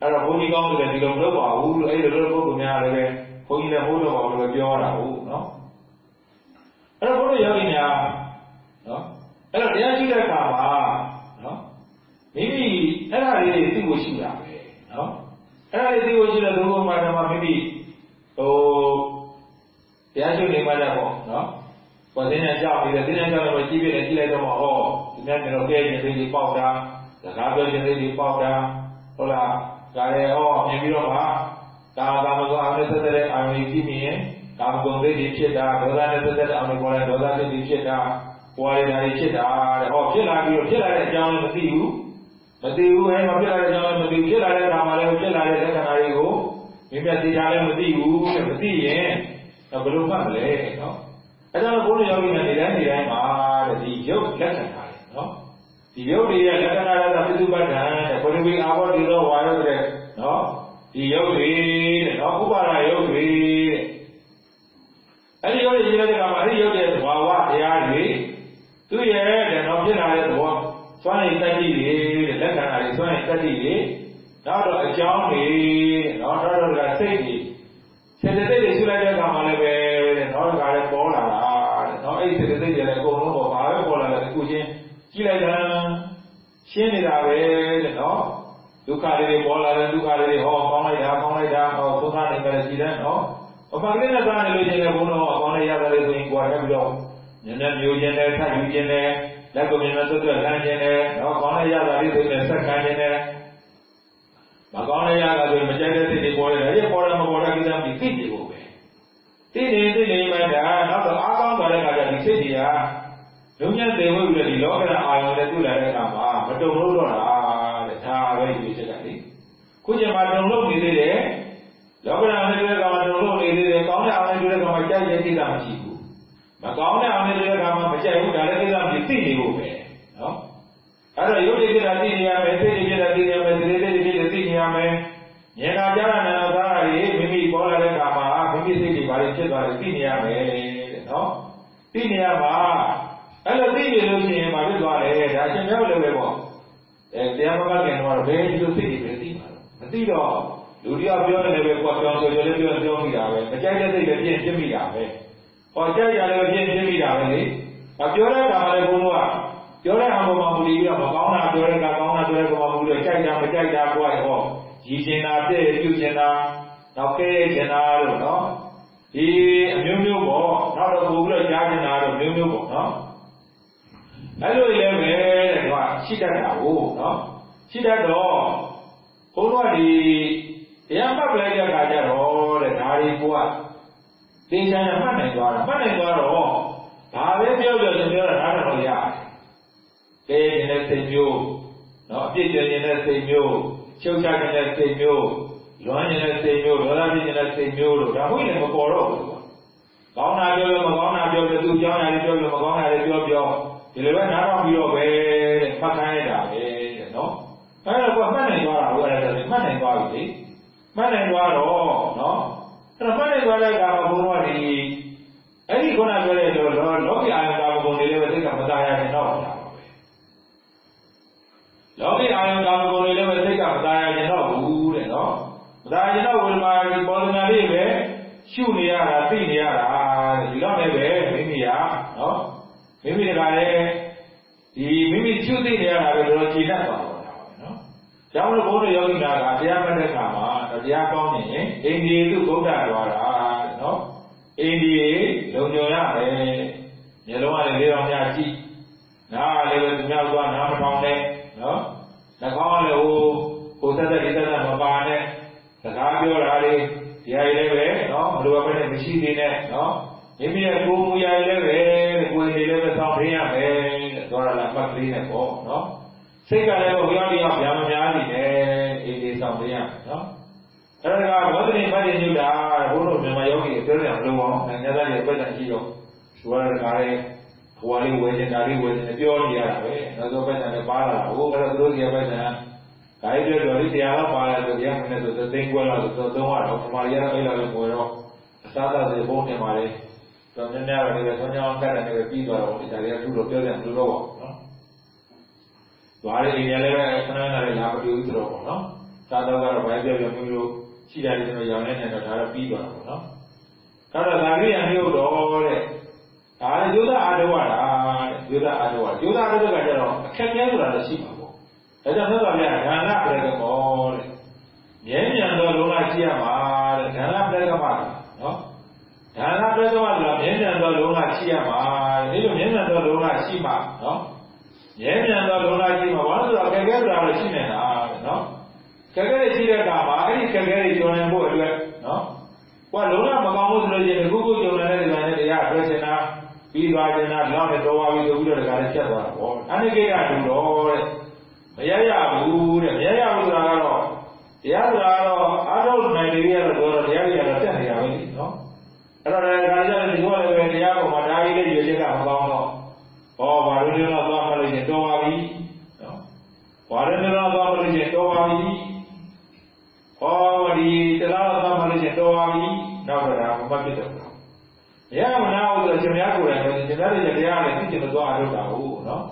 အဲ့တော့ဘုန်းကြီးကောင်းတယ်ဒီလိုမလုပ်ပါဘူးလို့အဲ့လိုလုပ်ပုဂ္ဂိုလ်များလည်းပဲဘုန်းကြီးလည်းဘုရားတော်လို့ပြောတာဟုတ်နော် အဲ့တော့ဘုရားယောဂီများနော်အဲ့တော့တရားရှိတဲ့အခါမှာနော်မိမိအဲ့ဒါလေးသိဖို့ရှိတာပဲနော်အဲ့ဒါလေးသိဖို့ရှိတဲ့ဒုက္ခမှာဓမ္မမိမိဟိုတရားရှိနေမှလည်းပေါ့နော်ဘာသိနေကြောက်ပြီးတယ်သိနေကြောက်လို့ကြည့်ပြတယ်ကြည့်လိုက်တော့ဟောဒီနေ့ကျွန်တော်ကဲခြင်းလေးပေါက်တာစကားပြောခြင်းလေးပေါက်တာဟုတ်လားဒါလည်းဟောမြင်ပြီးတော့မှကာကာမဂုဏ်အာရုံသက်တဲ့အာရုံကြီးကြည့်မြင် ကာမဂုဏ်လေးတွေဖြစ်တာဒေါသနဲ့သက်တဲ့အာရုံပေါ်တဲ့ဒေါသလေးတွေဖြစ်တာပွားရတာတွေဖြစ်တာတဲ့ဟောဖြစ်လာပြီးတော့ဖြစ်လာတဲ့အကြောင်းလည်းမသိဘူးမသိဘူးအဲမဖြစ်လာတဲ့အကြောင်းလည်းမသိဘူးဖြစ်လာတဲ့အခါမှာလည်းဖြစ်လာတဲ့လက္ခဏာတွေကိုမိမိသိတာလည်းမသိဘူးတဲ့မသိရင်ဘယ်လိုမှတ်မလဲနော်အဲဒါတော့ဘုန်းတော်ယောဂီများနေတိုင်းနေတိုင်းမှာတဲ့ဒီရုပ်လက္ခဏာတွေနော်ဒီရုပ်တွေရဲ့လက္ခဏာရတာပိစုပ္ပတ္တံတဲ့ဘုရားဝိအာဘောဒီတော့ဝါရုပ်တဲ့နော်ဒီရုပ်တွေတဲ့နော်ဥပါဒရုပ်တွေတဲ့ အဲ့ဒီရုပ်တွေရေးတဲ့အခါမှာအဲ့ဒီရုပ်ရဲ့သဘာဝတရားတွေသူ့ရဲ့တဲ့နော်ဖြစ်လာတဲ့သဘောစွမ်းရည်တတ္တိတွေတဲ့လက္ခဏာတွေစွမ်းရည်တတ္တိတွေနောက်တော့အကြောင်းတွေတဲ့နော်တော့တော့ကစိတ်တွေစေတသိက်တွေရှိလိုက်တဲ့အခါမှာလည်းပဲတဲ့နော်တခါလည်းပေါ်လာတာတဲ့နော်အဲ့ဒီစေတသိက်တွေလည်းအကုန်လုံးပေါ်ပါပဲပေါ်လာတယ်အခုချင်းကြည့်လိုက်တာရှင်းနေတာပဲတဲ့နော်ဒုက္ခတွေပေါ်လာတယ်ဒုက္ခတွေဟောကောင်းလိုက်တာကောင်းလိုက်တာဟောဒုက္ခနေပဲရှိတယ်နော် အမှန်ကလေးနဲ့သားနေလို့ချင်းလည်းဘုန်းတော်အကောင်းလေးရတယ်ဆိုရင်ကိုယ်ထပ်ပြီးတော့နည်းနည်းမျိုးချင်းနဲ့ထပ်ယူချင်းနဲ့လက်ကိုမြင်မဲ့သွတ်သွတ်လမ်းချင်းနဲ့နော်ကောင်းလေးရတာလေးဆိုရင်ဆက်ခံချင်းနဲ့မကောင်းလေးရတာဆိုရင်မကြိုက်တဲ့စိတ်တွေပေါ်တယ်အဲ့ပေါ်တယ်မပေါ်တဲ့ကိစ္စမျိုးသိနေဖို့ပဲသိနေသိနေမှဒါနောက်တော့အားကောင်းသွားတဲ့အခါကျဒီစိတ်တွေကလုံညံ့သေးဝိပြီးတော့ဒီလောကဓာတ်အာရုံနဲ့တွေ့လာတဲ့အခါမှာမတုံလို့တော့တာတဲ့ဒါပဲဒီချက်ကလေခုချိန်မှာတုံလို့နေသေးတယ် လောကဓာတ်နဲ့တွေ့တဲ့အခါမှာတုံလို့နေသေးတယ်ကောင်းတဲ့အာရုံနဲ့တွေ့တဲ့အခါမှာကြိုက်တဲ့ကိစ္စမရှိဘူးမကောင်းတဲ့အာရုံနဲ့တွေ့တဲ့အခါမှာမကြိုက်ဘူးဒါလည်းကိစ္စမရှိသိနေဖို့ပဲနော်အဲ့တော့ရုပ်တိကိစ္စသိနေရမယ်သိနေပြတာသိနေရမယ်သတိသိနေပြသိနေရမယ်ဉာဏ်နာကြတာနာနာသားတွေမိမိပေါ်လာတဲ့အခါမှာမိမိစိတ်တွေဘာတွေဖြစ်သွားလဲသိနေရမယ်တဲ့နော်သိနေရမှာအဲ့လိုသိနေလို့ရှိရင်ဘာဖြစ်သွားလဲဒါရှင်မြောက်လည်းပဲပေါ့အဲတရားမကခင်တော့ဘယ်ဒီလိုစိတ်တွေပဲသိမှာမသိတော့ လူတယောက်ပြောနေလည်းပဲကိုယ်ပြောဆိုရလည်းပြောပြောမိတာပဲမကြိုက်တဲ့စိတ်လည်းပြင်းပြင်းမိတာပဲဟောကြိုက်ကြလည်းပြင်းပြင်းမိတာပဲလေအပြောတဲ့အခါမှာလည်းဘုန်းတော်ကပြောတဲ့အောင်မှာမူလီပြီးတော့မကောင်းတာပြောတဲ့ကကောင်းတာပြောတဲ့ကမှာမူလီကြိုက်တာမကြိုက်တာကိုယ်ဟောရည်ကျင်တာတဲ့ပြုကျင်တာနောက်ကဲကျင်တာလို့နော်ဒီအမျိုးမျိုးပေါ့နောက်တော့ပို့ပြီးတော့ကြားကျင်တာတော့မျိုးမျိုးပေါ့နော်အဲ့လိုလည်းပဲတဲ့ကွာရှိတတ်တာကိုနော်ရှိတတ်တော့ဘုန်းတော်ဒီ တရားမှတ်ပလိုက်တဲ့အခါကျတော့တဲ့ဒါတွေကိုကသင်္ချာနဲ့မှတ်နိုင်သွားတာမှတ်နိုင်သွားတော့ဒါပဲပြောပြောသင်ပြောတာနားထောင်ရတယ်ကဲနေတဲ့စိတ်မျိုးနော်အပြစ်ကျင်နေတဲ့စိတ်မျိုးချုပ်ချနေတဲ့စိတ်မျိုးလွမ်းနေတဲ့စိတ်မျိုးဒေါသဖြစ်နေတဲ့စိတ်မျိုးလို့ဒါမှမဟုတ်လည်းမပေါ်တော့ဘူးကောင်းတာပြောပြောမကောင်းတာပြောပြောသူကြောင်းတာပြောပြောမကောင်းတာလည်းပြောပြောဒီလိုပဲနားထောင်ပြီးတော့ပဲတဲ့မှတ်ခိုင်းရတာပဲတဲ့နော်အဲ့တော့ကိုမှတ်နိုင်သွားတာဟုတ်ရတယ်မှတ်နိုင်သွားပြီလေ မှတ်နိုင်သွားတော့နော်အဲ့တော့မှတ်နိုင်သွားတဲ့အခါမှာဘုန်းတော်ကဒီအဲ့ဒီခုနပြောတဲ့လောလောကီအာယကာမဂုဏ်တွေလည်းပဲသိကမသားရတဲ့တော့တာပါပဲလောကီအာယကာမဂုဏ်တွေလည်းပဲသိကမသားရတဲ့တော့ဘူးတဲ့နော်မသားရတဲ့ဝိမာဒီပေါ်လနာလေးပဲရှုနေရတာသိနေရတာဒီလောက်လည်းပဲမိမိရနော်မိမိတကလည်းဒီမိမိချွတ်သိနေရတာပဲတော့ကြည်တတ်သွားတော့တာပဲနော်။ကျောင်းလို့ဘုန်းတော်ယောဂီနာကတရားမှတ်တဲ့အခါမှာ တရားကောင်းနေရင်အိန္ဒိယသူဗုဒ္ဓတော်တာနော်။အိန္ဒိယလုံညုံရမယ်။မျိုးလုံးကလည်းလေးတော်များကြည့်။နားလည်းပဲသူများသွားနားမထောင်နဲ့နော်။နှာခေါင်းကလည်းဟိုဟိုသက်သက်ဒီသက်သက်မပါနဲ့။စကားပြောတာလေးတရားရည်လည်းပဲနော်ဘလိုပဲနဲ့မရှိသေးနဲ့နော်မိမိရဲ့ကိုယ်မူရာရည်လည်းပဲကိုယ်ရည်လည်းပဲစောင့်ထင်းရမယ်တဲ့သောရလာမှတ်ကလေးနဲ့ပေါ့နော်စိတ်ကလည်းဘုရားတရားဗျာမများနေတယ်အေးအေးစောင့်ထင်းရမယ်နော် အဲ့ဒါကဘောဓိမတ်ညုတာဘုန်းတော်မြန်မာယောဂီပြောတယ်ဘလို့ပေါ့နိုင်ငံသားတွေပြဿနာရှိတော့သူကလည်းကားရဲ့ဟိုလေးဝယ်နေတာလေးဝယ်နေပြောနေရတာပဲနောက်ဆုံးပြဿနာလည်းပါလာဟိုကတော့သူတို့ကြီးပြဿနာဒါကြီးပြောတော့ဒီတရားတော့ပါလာဆိုတရားမနဲ့ဆိုသိန်းခွဲလာဆိုသုံးရတော့ခမာရီကတော့အဲ့လိုပဲပေါ်တော့အစားအသောက်တွေဘုန်းတင်ပါလေတော့နည်းနည်းတော့လည်းဆွမ်းကြောင်းကတ်တယ်ပြီးသွားတော့ဒီတရားတွေကသူ့လိုပြောတယ်သူ့လိုပေါ့နော်။သွားတဲ့နေရာလည်းပဲခဏခဏလေးလာမတွေ့ဘူးဆိုတော့ပေါ့နော်။စားတော့ကတော့ဘာပြောပြောမျိုးလို့ ရှိတယ်ဒီလိုရောင်းနေတယ်တော့ဒါတော့ပြီးသွားတာပေါ့နော်။ဒါတော့ဒါကိရိယာမျိုးတော့တဲ့ဒါလည်းယောသအာတဝတာတဲ့ယောသအာတဝယောသအာတဝကကျတော့အခက်အခဲဆိုတာလည်းရှိမှာပေါ့။ဒါကြောင့်မြတ်စွာဘုရားဒါနပရကမောတဲ့မြဲမြံသောလုံးလာရှိရမှာတဲ့ဒါနပရကမနော်။ဒါနပရကမဆိုတာမြဲမြံသောလုံးလာရှိရမှာဒီလိုမြဲမြံသောလုံးလာရှိမှာနော်။မြဲမြံသောလုံးလာရှိမှာဘာလို့ဆိုတော့ခက်ခဲဆိုတာလည်းရှိနေတာတဲ့နော်။ ခက်ခဲရှိတဲ့အခါမှာအဲ့ဒီခက်ခဲတွေကျော်နိုင်ဖို့အတွက်နော်။ကိုယ်လုံးဝမကောင်းဘူးဆိုလို့ရှိရင်ခုခုကြုံနေတဲ့ဒီပိုင်းနဲ့တရားဆွဲချင်တာပြီးသွားချင်တာဒီလောက်နဲ့တော်ပါပြီဆိုပြီးတော့ဒီကနေ့ဖြတ်သွားတာပေါ့။အနိကေကတူတော့တဲ့မရရဘူးတဲ့မရရဘူးဆိုတာကတော့တရားဆိုတာကတော့အာထုနိုင်တွေရတော့တော့တရားတွေကတော့တက်နေတာပဲလေနော်။အဲ့တော့ဒါကြတဲ့ဒီကောလည်းပဲတရားပေါ်မှာဒါကြီးလေးရွေချက်ကမကောင်းတော့ဟောဘာလို့လဲတော့သွားမလို့ရှင်တော်ပါပြီနော်။ဘာလို့လဲတော့သွားမလို့ရှင်တော်ပါပြီ။ ဟောဒီတရားသွားမလို့ရှင်တော်ပါပြီ။နောက်တော့ဒါမမှတ်ဖြစ်တော့ဘူး။ရမနာဘူးဆိုရှင်များကိုယ်တိုင်ပဲရှင်များတွေတရားလည်းသိချင်လို့သွားအထုတ်တာဟုတ်နော်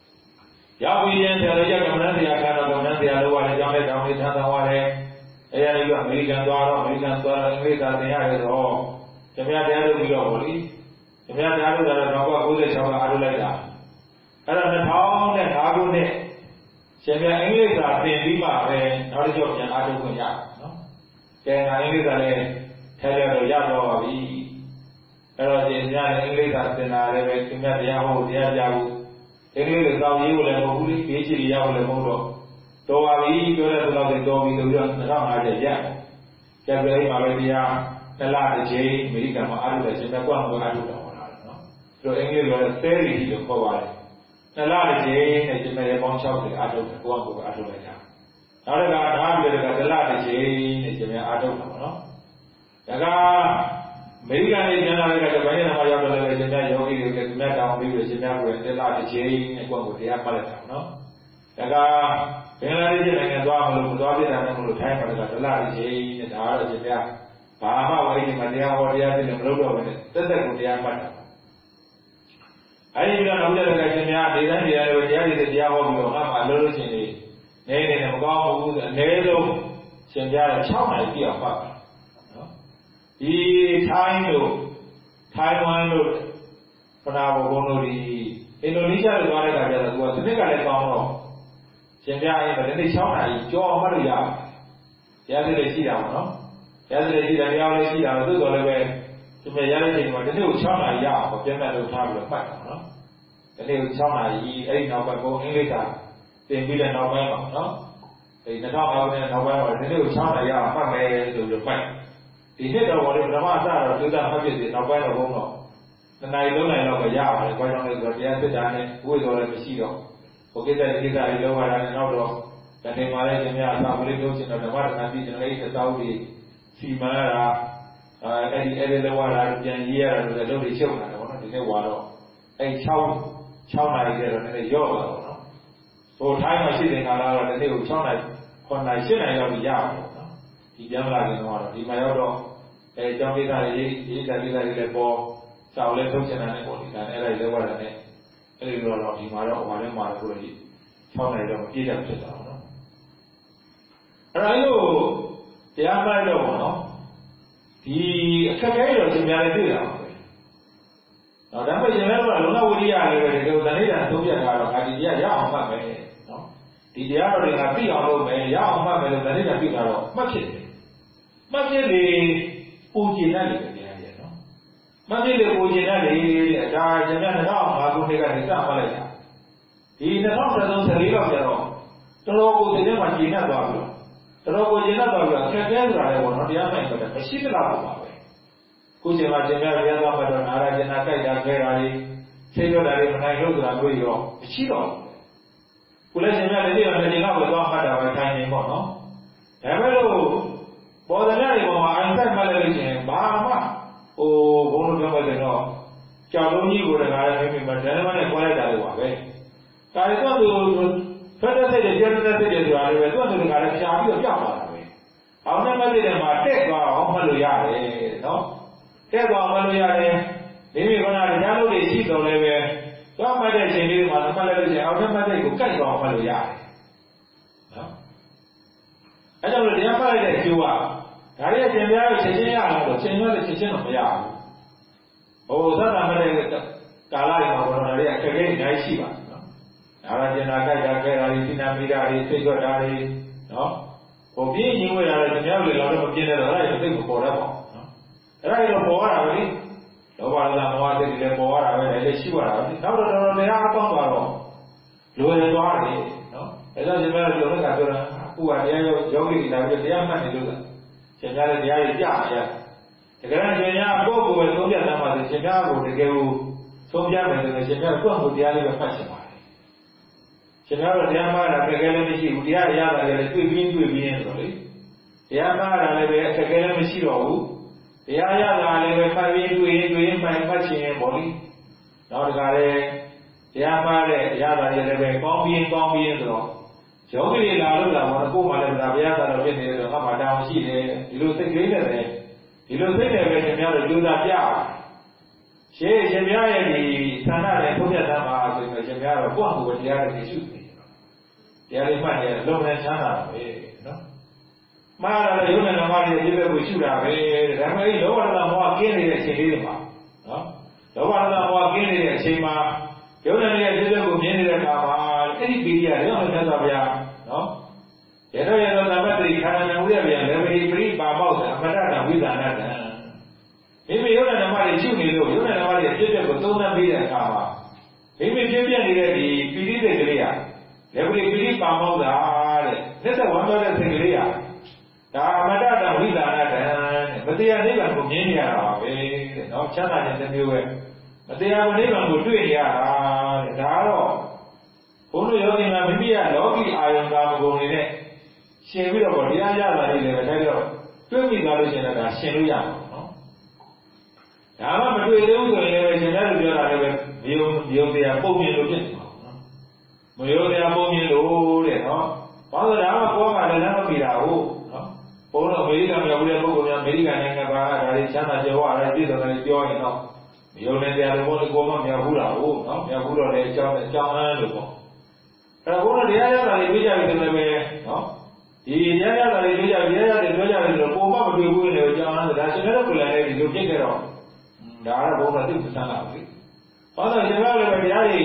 ။ရောက်ပြီးရင်ဆရာတို့ရကမ္မန်းတရားခါတော့ကမ္မန်းတရားလို့ရတယ်ကြောင်းတဲ့တောင်းလေးထမ်းဆောင်ရတယ်။အဲရပြီးတော့အမေရိကန်သွားတော့အမေရိကန်သွားတော့အင်္ဂလိပ်သာသင်ရတယ်တော့ရှင်များတရားလုပ်ပြီးတော့ဗောလေ။ရှင်များတရားလုပ်တာတော့1996ကအားထုတ်လိုက်တာ။အဲ့တော့2005ခုနှစ် ရှင်များအင်္ဂလိပ်သာသင်ပြီးမှပဲနောက်တစ်ကြော့ပြန်အားထုတ်ခွင့်ရနော်။ကျန်တာအင်္ဂလိပ်သာလည်းထဲရတော့ရတော့ပါပြီ။အဲ့တော့ရှင်များအင်္ဂလိပ်သာသင်တာလည်းပဲရှင်များတရားဟောတရားကြားဖို့အင်္ဂလိပ်လိုစောင့်ရေးကိုလည်းမဟုတ်ဘူးလေပေးချီရအောင်လည်းမဟုတ်တော့တော်ပါပြီပြောတဲ့တော့လည်းတော်ပြီလို့ပြော2050ရက်ကျက်ပြိမှာပဲတရားနှစ်လတစ်ချိန်အမေရိကန်မှာအားထုတ်တယ်ရှင်မဲ့ကွာမှာအားထုတ်တာဟောတာနော်သူတို့အင်္ဂလိပ်လိုလည်း theory လို့ခေါ်ပါတယ် နှစ်လတစ်ချိန်နဲ့ရှင်မဲ့ရေပေါင်း60အားထုတ်တယ်ကိုယ့်အကူအားထုတ်လိုက်တာနောက်တစ်ခါထားပြီးတော့တစ်လတစ်ချိန်နဲ့ရှင်မဲ့အားထုတ်တာပေါ့နော်ဒါကအမေရိကန်ပြည်ကျန်လာတဲ့ကပိုင်းနာမှာရောက်တော့လည်းရှင်များယောဂီတွေကသူများတောင်းပြီးလို့ရှင်များကိုတက်လာတစ်ချိန်နဲ့ကိုယ့်ကိုတရားမှတ်လိုက်တာနော်။ဒါကဘင်္ဂလားဒေ့ရှ်နိုင်ငံသွားမလို့မသွားပြတာနဲ့မလို့ထိုင်းမှာကတလားတစ်ချိန်နဲ့ဒါကတော့ရှင်များဘာမှဝိုင်းနေမှာတရားဟောတရားသိလည်းမလုပ်တော့ဘဲနဲ့တက်တက်ကိုတရားမှတ်တာ။ အဲဒီတော့နောက်ကြတဲ့ရှင်များဒေသန်တရားတွေတရားတွေတရားဟောပြီးတော့ငါမှလို့လို့ရှင်နေနေနေမကောင်းဘူးအနည်းဆုံးရှင်များ6နိုင်ပြအောင်ပတ်ဒီထိုင်းတို့ထိုင်ဝမ်တို့ပနာဘောဘုံတို့ဒီအင်ဒိုနီးရှားတို့သွားတဲ့ခါကျတော့သူကစနစ်ကလည်းကောင်းတော့ရှင်ပြရင်ဗတဲ့နေ့6နာရီကြောအောင်မှတ်လို့ရပါတယ်။တရားစစ်လည်းရှိတာပေါ့နော်။တရားစစ်လည်းရှိတယ်တရားလည်းရှိတာသို့တော်လည်းပဲဒီမဲ့ရတဲ့ချိန်မှာဒီနေ့ကို6နာရီရအောင်ပြန်ပြန်လုပ်ထားပြီးတော့မှတ်တာနော်။ ဒီနေ့ကို6နာရီအဲ့ဒီနောက်ပိုင်းဘုံအင်္ဂလိပ်စာသင်ပြီးတဲ့နောက်ပိုင်းမှာနော်။ဒီ2000အောက်နဲ့နောက်ပိုင်းမှာဒီနေ့ကို6နာရီရအောင်မှတ်မယ်ဆိုပြီးတော့မှတ်ဒီနှစ်တော့ဘောလေပထမအစတော့သုဒ္ဓဖတ်ဖြစ်စီနောက်ပိုင်းတော့ဘုံတော့နှစ်နိုင်သုံးနိုင်တော့ပဲရပါတယ်။ဘာကြောင့်လဲဆိုတော့တရားစစ်တာနဲ့ဝိတော်လည်းမရှိတော့ဘုကိစ္စကိစ္စတွေလောက်ရတာနဲ့နောက်တော့တဏှင်မာလည်းရှင်များအစာမလေးလုပ်ချင်တော့ဓမ္မတဏှာပြီးကျွန်တော်အဲ့ဒီသောက်ပြီးစီမံရတာအဲအဲ့ဒီအဲ့ဒီလောက်ရတာပြန်ရေးရတာလို့လည်းလုပ်ပြီးချုပ်လာတယ်ပေါ့နော်ဒီနေ့ဝါတော့အဲ့6 6နိုင်ကျတော့နည်းနည်းရော့လာတော့နော်ဟိုထိုင်းမှာရှိတဲ့ခါလာတော့ဒီနေ့ကို6နိုင်9နိုင်10နိုင်လောက်ရအောင်ပေါ့နော်ဒီပြန်လာကြတော့ဒီမှာရောက်တော့အဲကြောင်းကိစ္စတွေရေးရေးတာကိစ္စတွေလည်းပေါ်စာအုပ်လည်းထုတ်ချင်တာနဲ့ပေါ့ဒီကနေ့အဲ့ဒါလည်းဝါတာနဲ့အဲ့ဒီတော့တော့ဒီမှာတော့ဟိုမှာလည်းမှာတော့ကိုယ်ကြီး6နိုင်တော့မပြည့်တယ်ဖြစ်တာပေါ့နော်အဲ့ဒါလို့တရားမှတ်တော့ပေါ့နော်ဒီအခက်အခဲတော့သင်များလည်းတွေ့တာပါပဲ နော်ဒါပေမဲ့ရှင်များတို့ကလုံလဝိရိယလေးပဲတကယ်တဏှိတံသုံးပြတာတော့ငါဒီတရားရအောင်မှတ်မယ်နော်ဒီတရားတော်တွေကသိအောင်လုပ်မယ်ရအောင်မှတ်မယ်လို့တဏှိတံပြုတာတော့မှတ်ဖြစ်တယ်မှတ်ဖြစ်လေပူကျင်တတ်တယ်တရားကြီးနော်မှတ်ဖြစ်လေပူကျင်တတ်တယ်တဲ့ဒါရှင်များ2005ခုနှစ်ကနေစမှတ်လိုက်တာဒီ2013 14လောက်ကျတော့တော်တော်ကိုဒီထဲမှာကျင်တတ်သွားပြီတော်တော်ကိုကျင်တတ်သွားပြီအခက်အခဲဆိုတာလည်းပေါ့နော်တရားမှန်တယ်မရှိသလားပါပဲ ခုချိန်မှာရှင်များဘုရားသွားမှတော့နာရကျင်နာကြိုက်တာခဲတာတွေဆေးရွက်တာတွေမနိုင်လို့ဆိုတာတွေ့ရောမရှိတော့ဘူးကိုလည်းရှင်များလည်းဒီတော့ဒီလောက်ပဲသွားမှတ်တာပဲထိုင်နေပေါ့နော်ဒါပေမဲ့လို့ပေါ်တယ်တွေပေါ်မှာအိုင်ဆက်မှတ်လိုက်လို့ရှိရင်ဘာမှဟိုဘုန်းတော်ပြောမှတဲ့တော့ကြောင်လုံးကြီးကိုလည်းငါလည်းမိမိမတန်းမနဲ့ခွဲလိုက်တာလို့ပါပဲဒါရီတော့သူဖက်တဲ့စိတ်တွေပြတ်တဲ့စိတ်တွေဆိုတာလည်းပဲသူ့သူကလည်းဖြာပြီးတော့ကြောက်လာတာပဲအောင်တဲ့မသိတဲ့မှာတက်သွားအောင်မှတ်လို့ရတယ်နော် တက်သွားမှတ်လို့ရတယ်မိမိကတရားလို့တွေရှိတော်လည်းပဲသွားမှတ်တဲ့အချိန်လေးမှာမှတ်လိုက်လို့ရှိရင်အောင်တဲ့မသိကိုကြိုက်သွားမှတ်လို့ရတယ်နော်အဲကြောင့်လို့တရားမှတ်လိုက်တဲ့အကျိုးကဒါရီအရှင်ပြားကိုချက်ချင်းရအောင်လို့ချိန်ရတဲ့ချက်ချင်းတော့မရဘူးဟိုသတ်တာမတဲ့ကာလတွေမှာဘောတော်တွေကအခက်အခဲအများကြီးရှိပါတယ်နော်ဒါရကျင်နာကြိုက်တာခဲတာတွေသိနာမိတာတွေသိကြတာတွေနော်ဟိုပြင်းရင်ဝဲတာတွေခင်ဗျားတို့လည်းတော့မပြင်းတဲ့တော့အဲ့ဒါသိမပေါ်တတ်ပါဘူးနော် အဲ့ဒါတွေပေါ်ရတာပဲလေလောဘဒေါသမောဟစိတ်တွေလည်းပေါ်ရတာပဲလည်းရှိရတာပဲနောက်တော့တော်တော်တရားအကောင်းသွားတော့လွယ်သွားတယ်နော်အဲဒါကြောင့်ကျွန်တော်တို့လောကပြောတာအခုကတရားယောယောဂီတွေလာပြီးတရားမှတ်နေလို့လားရှင်များလည်းတရားကြီးကြားရတကယ်တော့ရှင်များကိုယ့်ကိုယ်ပဲသုံးပြတတ်ပါစေရှင်များကိုတကယ်ကိုသုံးပြမယ်ဆိုရင်ရှင်များကိုယ့်ကိုယ်တရားလေးပဲဖတ်ချင်ပါတယ်ရှင်များတို့တရားမှတ်တာတကယ်လည်းမရှိဘူးတရားရတာလည်းတွေ့ပြီးတွေ့ပြီးဆိုတော့လေတရားမှတ်တာလည်းပဲတကယ်လည်းမရှိတော့ဘူး တရားရတာလည်းပဲဖတ်ပြီးတွေ့ရင်တွေ့ရင်မှန်ဖတ်ချင်ရင်ပေါ့လေနောက်တခါလည်းတရားမှတ်တဲ့ရတာလည်းပဲကောင်းပြီးကောင်းပြီးဆိုတော့ယောဂီတွေလာလို့လာမှာကိုယ်မှလည်းဒါဘုရားသာတော်ဖြစ်နေတယ်ဆိုတော့ငါမှတောင်းရှိတယ်ဒီလိုစိတ်ကလေးနဲ့ပဲဒီလိုစိတ်နဲ့ပဲရှင်များတို့ကြိုးစားပြအောင်ရှေးရှင်များရဲ့ဒီဌာနနဲ့ထုတ်ပြတာပါဆိုရင်ရှင်များတော့ကိုယ့်အမှုတရားတွေရှုနေတယ်တရားလေးမှတ်နေလုံးနဲ့ချမ်းသာတာပဲနော် မှားတာလည်းယုံနဲ့ဓမ္မတွေအရေးပဲကိုရှုတာပဲဒါပေမဲ့လောဘဒေါသမောဟကင်းနေတဲ့အချိန်လေးတွေမှာနော်လောဘဒေါသမောဟကင်းနေတဲ့အချိန်မှာယုံနဲ့ရဲ့အရေးပဲကိုမြင်နေတဲ့အခါမှာအဲ့ဒီပီရိယရောင်းတဲ့သတ်ဗျာနော်ရတော့ရတော့သမတ္တိခန္ဓာဉာဏ်ဝိရဗျာလည်းပရိပါမောက်တာအမတ္တဝိသနာတံမိမိယုံနဲ့ဓမ္မတွေရှုနေလို့ယုံနဲ့ဓမ္မတွေဖြစ်တဲ့ကိုသုံးသပ်ပြီးတဲ့အခါမှာမိမိဖြစ်ပြနေတဲ့ဒီပီရိစိတ်ကလေးဟာလည်းပရိပရိပါမောက်တာတဲ့သက်သက်ဝမ်းသောတဲ့စိတ်ကလေးဟာ ဒါအမတ္တဝိသနာတံတဲ့မတရားနိဗ္ဗာန်ကိုမြင်နေရတာပါပဲတဲ့နော်ချမ်းသာခြင်းတစ်မျိုးပဲမတရားနိဗ္ဗာန်ကိုတွေ့နေရတာတဲ့ဒါကတော့ဘုန်းတော်ယောဂီများမိမိရဲ့လောကီအာယုံကာမဂုဏ်တွေနဲ့ရှင်ပြီးတော့ဗောတရားရတာလေးလည်းပဲတိုက်တော့တွေ့မိသွားလို့ရှင်တော့ဒါရှင်လို့ရမှာနော်ဒါမှမတွေ့သေးဘူးဆိုရင်လည်းရှင်တဲ့လူပြောတာလည်းပဲမယုံမယုံတရားပုံမြင်လို့ဖြစ်နေမှာနော်မယုံတရားပုံမြင်လို့တဲ့နော်ဘာလို့ဒါမှကောကလည်းလက်မမီတာဟုတ်နော် ဘုန်းတော်အမေရိကန်ရောက်တဲ့ပုဂ္ဂိုလ်များအမေရိကန်နိုင်ငံပါဒါတွေချမ်းသာကြွားရတယ်ပြည်တော်တယ်ပြောရင်တော့မယုံတဲ့တရားတွေဘုန်းတော်ကိုမှမရောက်ဘူးလားဟုတ်နော်မရောက်ဘူးတော့လည်းအကြောင်းအကြောင်းအားလို့ပေါ့အဲဘုန်းတော်တရားရတာတွေပြကြပြီဆိုလည်းပဲနော်ဒီရရတာတွေပြကြပြီရရတယ်ပြောကြတယ်ဆိုတော့ပုံမှန်မတွေ့ဘူးလေအကြောင်းအားဒါရှင်တဲ့ကုလလည်းဒီလိုပြစ်ခဲ့တော့ဒါကတော့ဘုန်းတော်သိပ္ပစံလာပြီဟောတော့ရှင်ကလည်းပဲတရားတွေ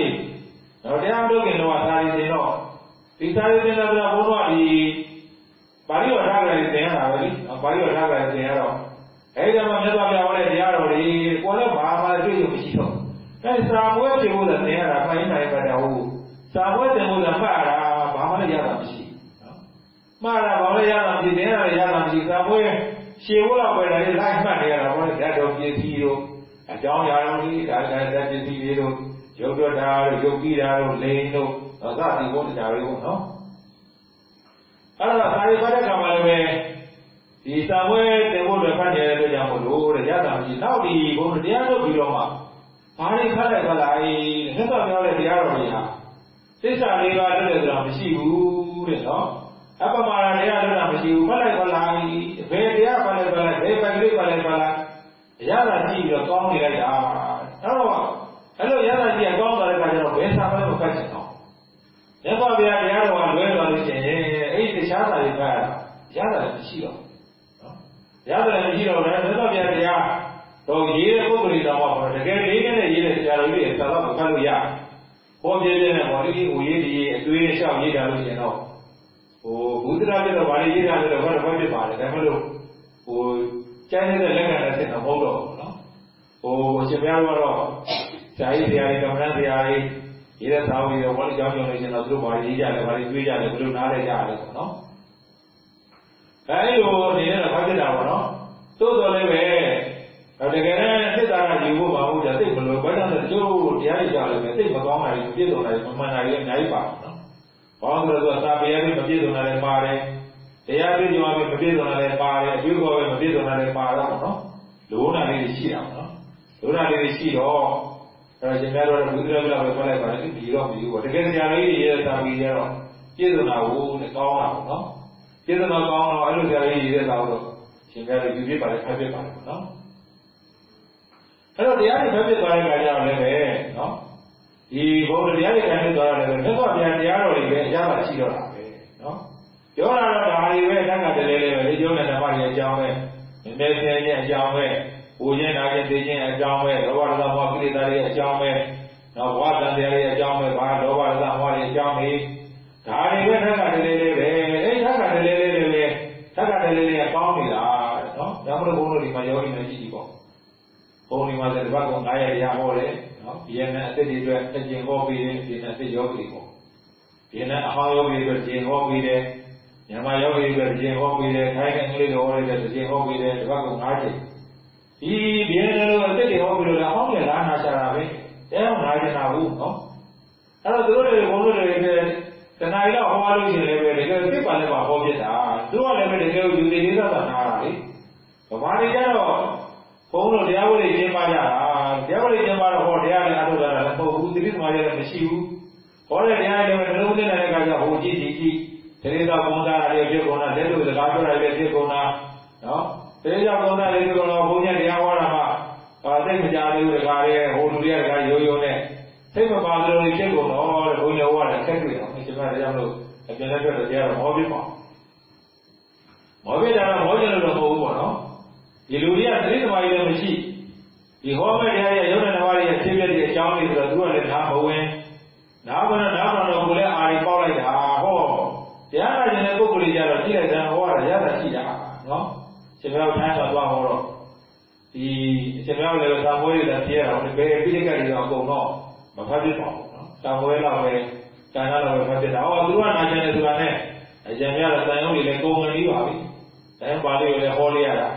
တော့တရားထုတ်ခင်တော့သာရီတင်တော့ဒီသာရီတင်တော့ဘုန်းတော်ဒီ ပါဠိတော်ထားကြတယ်သင်ရတာပဲလေပါဠိတော်ထားကြတယ်သင်ရတော့အဲဒီမှာမြတ်စွာဘုရားဟောတဲ့တရားတော်တွေကိုယ်လည်းဘာမှတွေ့လို့မရှိတော့အဲစာမွေးပြေဖို့သင်ရတာဖိုင်းနိုင်ပါတော့ဟုတ်စာမွေးတင်ဖို့သမှတ်ရတာဘာမှလည်းရတာမရှိနော်မှားတာဘာလည်းရတာမရှိသင်ရတာရတာမရှိစာမွေးရှေဖို့တော့ပဲလေလိုက်မှတ်နေရတာဘာလဲဓာတ်တော်ပြည့်စည်တို့အကြောင်းအရာတွေဒါဒါဓာတ်ပြည့်စည်တွေတို့ရုပ်တော်တာတို့ရုပ်ကြီးတာတို့လိန်တို့သာတိဘုရားတွေပေါ့နော် အဲ့တော့သာရိပုတ္တကမှာလည်းပဲဒီစာမွေးတင်ဖို့လည်းဖတ်နေရတဲ့ကြောင့်မို့လို့တဲ့ရတာမရှိနောက်ဒီဘုန်းတရားထုတ်ပြီးတော့မှဘာတွေဖတ်လိုက်ပါလားတဲ့သက်တော်ပြောတဲ့တရားတော်တွေဟာသစ္စာလေးပါးတက်တယ်ဆိုတာမရှိဘူးတဲ့နော်အပမာရတရားလွတ်တာမရှိဘူးဖတ်လိုက်ပါလားဘယ်တရားဖတ်လိုက်ပါလားဘယ်ပက္ခိဖတ်လိုက်ပါလားရတာကြည့်ပြီးတော့ကောင်းနေလိုက်တာအဲ့တော့အဲ့လိုရတာကြည့်ကောင်းသွားတဲ့အခါကျတော့ဘယ်စာမလဲမဖတ်ချင်တော့ မြတ်စွာဘုရားတရားတော်ကလွဲသွားလို့ရှိရင်အဲ့ဒီတရားစာတွေဖတ်ရတာရတာမရှိတော့နော်ရတာမရှိတော့လည်းမြတ်စွာဘုရားတရားတော့ရေးတဲ့ပုဂ္ဂိုလ်တော်မှာတကယ်လေးနဲ့ရေးတဲ့ဆရာတော်ကြီးတွေသာတော့ဖတ်လို့ရဟောပြပြနဲ့ဟောဒီဟိုရေးဒီအသွေးလျှောက်ရေးတာလို့ရှင်တော့ဟိုဘုဒ္ဓရာပြတော့ဗာလေးရေးတာလည်းတော့ဘာလို့ဖြစ်ပါလဲဒါမှမဟုတ်ဟိုကျမ်းတဲ့လက္ခဏာနဲ့ဆင်တော့မဟုတ်တော့ဘူးနော်ဟိုရှင်ဘုရားကတော့ဆရာကြီးဆရာကြီးကမ္ဘာဆရာကြီး ရေးတဲ့သာဝတိတော်ဘာလို့ကြောင်းကြောင်းနေရှင်တော့သူတို့ဗာလေးရေးကြတယ်ဗာလေးတွေးကြတယ်ဘယ်လိုနားလဲကြတယ်ပေါ့နော်အဲဒီလိုအနေနဲ့တော့ဖတ်ဖြစ်တာပေါ့နော်သို့တော်လည်းပဲတကယ်နဲ့သစ္စာကယူဖို့ပါဘူးကြာသိမလို့ဘာကြောင့်လဲကျိုးတရားရကြလည်းပဲသိမကောင်းတာကြီးပြည့်စုံတာကြီးမမှန်တာကြီးအများကြီးပါနော်။ဘာလို့လဲဆိုတော့သာပေရပြီးမပြည့်စုံတာလည်းပါတယ်။တရားပြည့်စုံပြီးမပြည့်စုံတာလည်းပါတယ်။အကျိုးပေါ်ပဲမပြည့်စုံတာလည်းပါတော့နော်။လိုနာလေးတွေရှိတာပေါ့နော်။လိုနာလေးတွေရှိတော့အဲ ဒါရှင်များတို့ကဘုရားပြလာပဲဖတ်လိုက်ပါလေဒီတော့မယူဘူး။တကယ်တရားလေးတွေရဲ့သာပေရတော့ပြည့်စုံတာကိုနဲ့ကောင်းတာပေါ့နော်။ပြည့်စုံတော့ကောင်းတော့အဲ့လိုတရားလေးရေးတဲ့သာတော့ရှင်များတို့ယူပြပါလေဖတ်ပြပါလေပေါ့နော်။အဲ့တော့တရားတွေဖတ်ဖြစ်သွားတဲ့အခါကျတော့လည်းပဲနော်ဒီဘုရားတရားတွေခံဖြစ်သွားတော့လည်းပဲမြတ်စွာဘုရားတရားတော်တွေပဲအကြပါရှိတော့တာပဲနော်ပြောတာတော့ဒါတွေပဲတက္ကတလေးလေးပဲဒီကျုံးနဲ့ဓမ္မတွေအကြောင်းပဲနည်းနည်းချင်းချင်းအကြောင်းပဲ ပူခြင်းနာခြင်းသိခြင်းအကြောင်းပဲလောဘဒေါသမောဟကိလေသာတွေအကြောင်းပဲနော်ဘဝတန်တရားတွေအကြောင်းပဲဘာလောဘဒေါသမောဟတွေအကြောင်းပဲဒါတွေပဲတက္ကတလေးလေးပဲအဲ့တက္ကတလေးလေးလေးပဲတက္ကတလေးလေးကကောင်းနေတာနော်ဒါမှမဟုတ်ဘုန်းတော်ဒီမှာယောဂီများရှိကြည့်ပေါ့ဘုံဒီမှာတပတ်ကောင်900ရဟောတယ်နော်ဒီနေ့အသက်တွေအတွက်အကျင့်ဟောပြီးတယ်ဒီနေ့အသက်ယောဂီပေါ့ဒီနေ့အဟောင်းယောဂီတွေအတွက်ကျင့်ဟောပြီးတယ်မြန်မာယောဂီတွေအတွက်ကျင့်ဟောပြီးတယ်ထိုင်းနဲ့အင်္ဂလိပ်လိုဟောတဲ့ကျင့်ဟောပြီးတယ်တပတ်ကောင်9ချိန် ဒီဒီနေ့လိုအသက်တွေဟောပြီးတော့အဟောင်းရလာနာချတာပဲတဲအောင်နာကျင်တာဘူးနော်အဲ့တော့သူတို့တွေဘုံတို့တွေတဏှာကြီးတော့ဟောလို့ရှိရင်လည်းပဲတကယ်ပြစ်ပါလည်းပါဟောဖြစ်တာသူကလည်းပဲတကယ်ယူတည်လေးသာနာတာလေဗမာတွေကျတော့ဘုန်းတော်တရားဝိရိယကျင်းပကြတာတရားဝိရိယကျင်းပတော့ဟောတရားလည်းအထုတ်တာလည်းမဟုတ်ဘူးသတိသမားလည်းမရှိဘူးဟောတဲ့တရားလည်းနှလုံးသွင်းတဲ့အခါကျဟိုကြည့်ကြည့်ကြည့်တရေသာဘုံသားတွေဖြစ်ကုန်တာလက်တို့စကားပြောတာတွေဖြစ်ကုန်တာနော် တရေသာဘုံသားတွေဖြစ်ကုန်တော့ဘုန်းကြီးတရားဟောတာမှအာသိမကြသေးဘူးတကားလေးဟိုလူတွေကတကားရိုးရိုးနဲ့သိမပါလို့ဖြစ်ကုန်တော့တဲ့ဘုန်းကြီးဟောတာဆက်တွေ့အောင်ရှင်မတရားမလို့အကျဉ်းနဲ့ပြောတဲ့တရားတော့ဟောပြပါမောပြတာတော့ဟောကြလို့တော့မဟုတ်ဘူးပေါ့နော်ဒီလူတွေကသတိသမားကြီးလည်းမရှိဒီဟောမဲ့တရားရဲ့ရုပ်နဲ့နဝရရဲ့ဖြစ်ဖြစ်တဲ့အကြောင်းလေးဆိုတော့သူကလည်းနားမဝင်နားမနဲ့နားမတော့ကိုလည်းအာရီပေါက်လိုက်တာဟောတရားနာကျင်တဲ့ပုဂ္ဂိုလ်ကြီးကတော့ကြည့်လိုက်တယ်ဟောရတာရတာရှိတာနော် ရှင်မြောက်ထိုင်းမှာသွားဟောတော့ဒီရှင်မြောက်လည်းသာမွေးတွေလည်းပြရတော့ဘယ်ပိဋကတွေတော့အကုန်တော့မဖတ်ဖြစ်ပါဘူးနော်သာမွေးတော့ပဲကျန်တော့ပဲဖတ်ဖြစ်တာဟောသူကနာကျင်တယ်ဆိုတာနဲ့အကျဉ်းများတော့တန်ရုံးတွေလည်းကုန်ငန်းပြီးပါပြီအဲပါဠိကိုလည်းဟောလိုက်ရတာ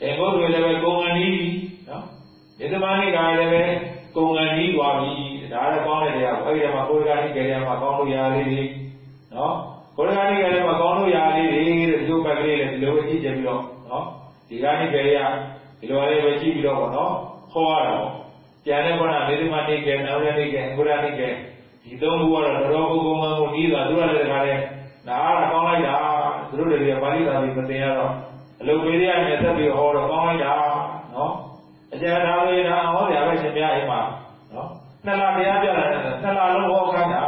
အဲဘုရားလည်းပဲကုန်ငန်းပြီးနော်ဒီသမားကြီးကလည်းပဲကုန်ငန်းပြီးသွားပြီဒါလည်းကောင်းတဲ့တရားပေါ့အဲဒီမှာကိုယ်ကနိကေရမှာကောင်းလို့ရလေးတွေနော်ကိုယ်ကနိကေရမှာကောင်းလို့ရလေးတွေတဲ့ဒီလိုပတ်ကလေးလည်းဒီလိုပဲကြည့်ကြပြီးတော့နော် ဒီကနိကေရဒီလိုလေးပဲကြည့်ပြီးတော့ပေါ့နော်ဟောရတာပေါ့ပြန်တဲ့ကောနာမေသမနိကေနောရနိကေအဂုရနိကေဒီသုံးခုကတော့တော်တော်ကိုယ်ကောင်းကိုပြီးသွားသူကလည်းတခါလဲနားရကောင်းလိုက်တာသူတို့တွေကပါဠိသာပြီးမသိရတော့အလုပ်ပေးရမယ်သက်ပြီးဟောတော့ကောင်းလိုက်တာနော်အကျဉ်းသားလေးနာဟောကြပဲရှင်ပြအိမ်မှာနော်နှစ်လတရားပြတယ်နှစ်လလုံးဟောခိုင်းတာ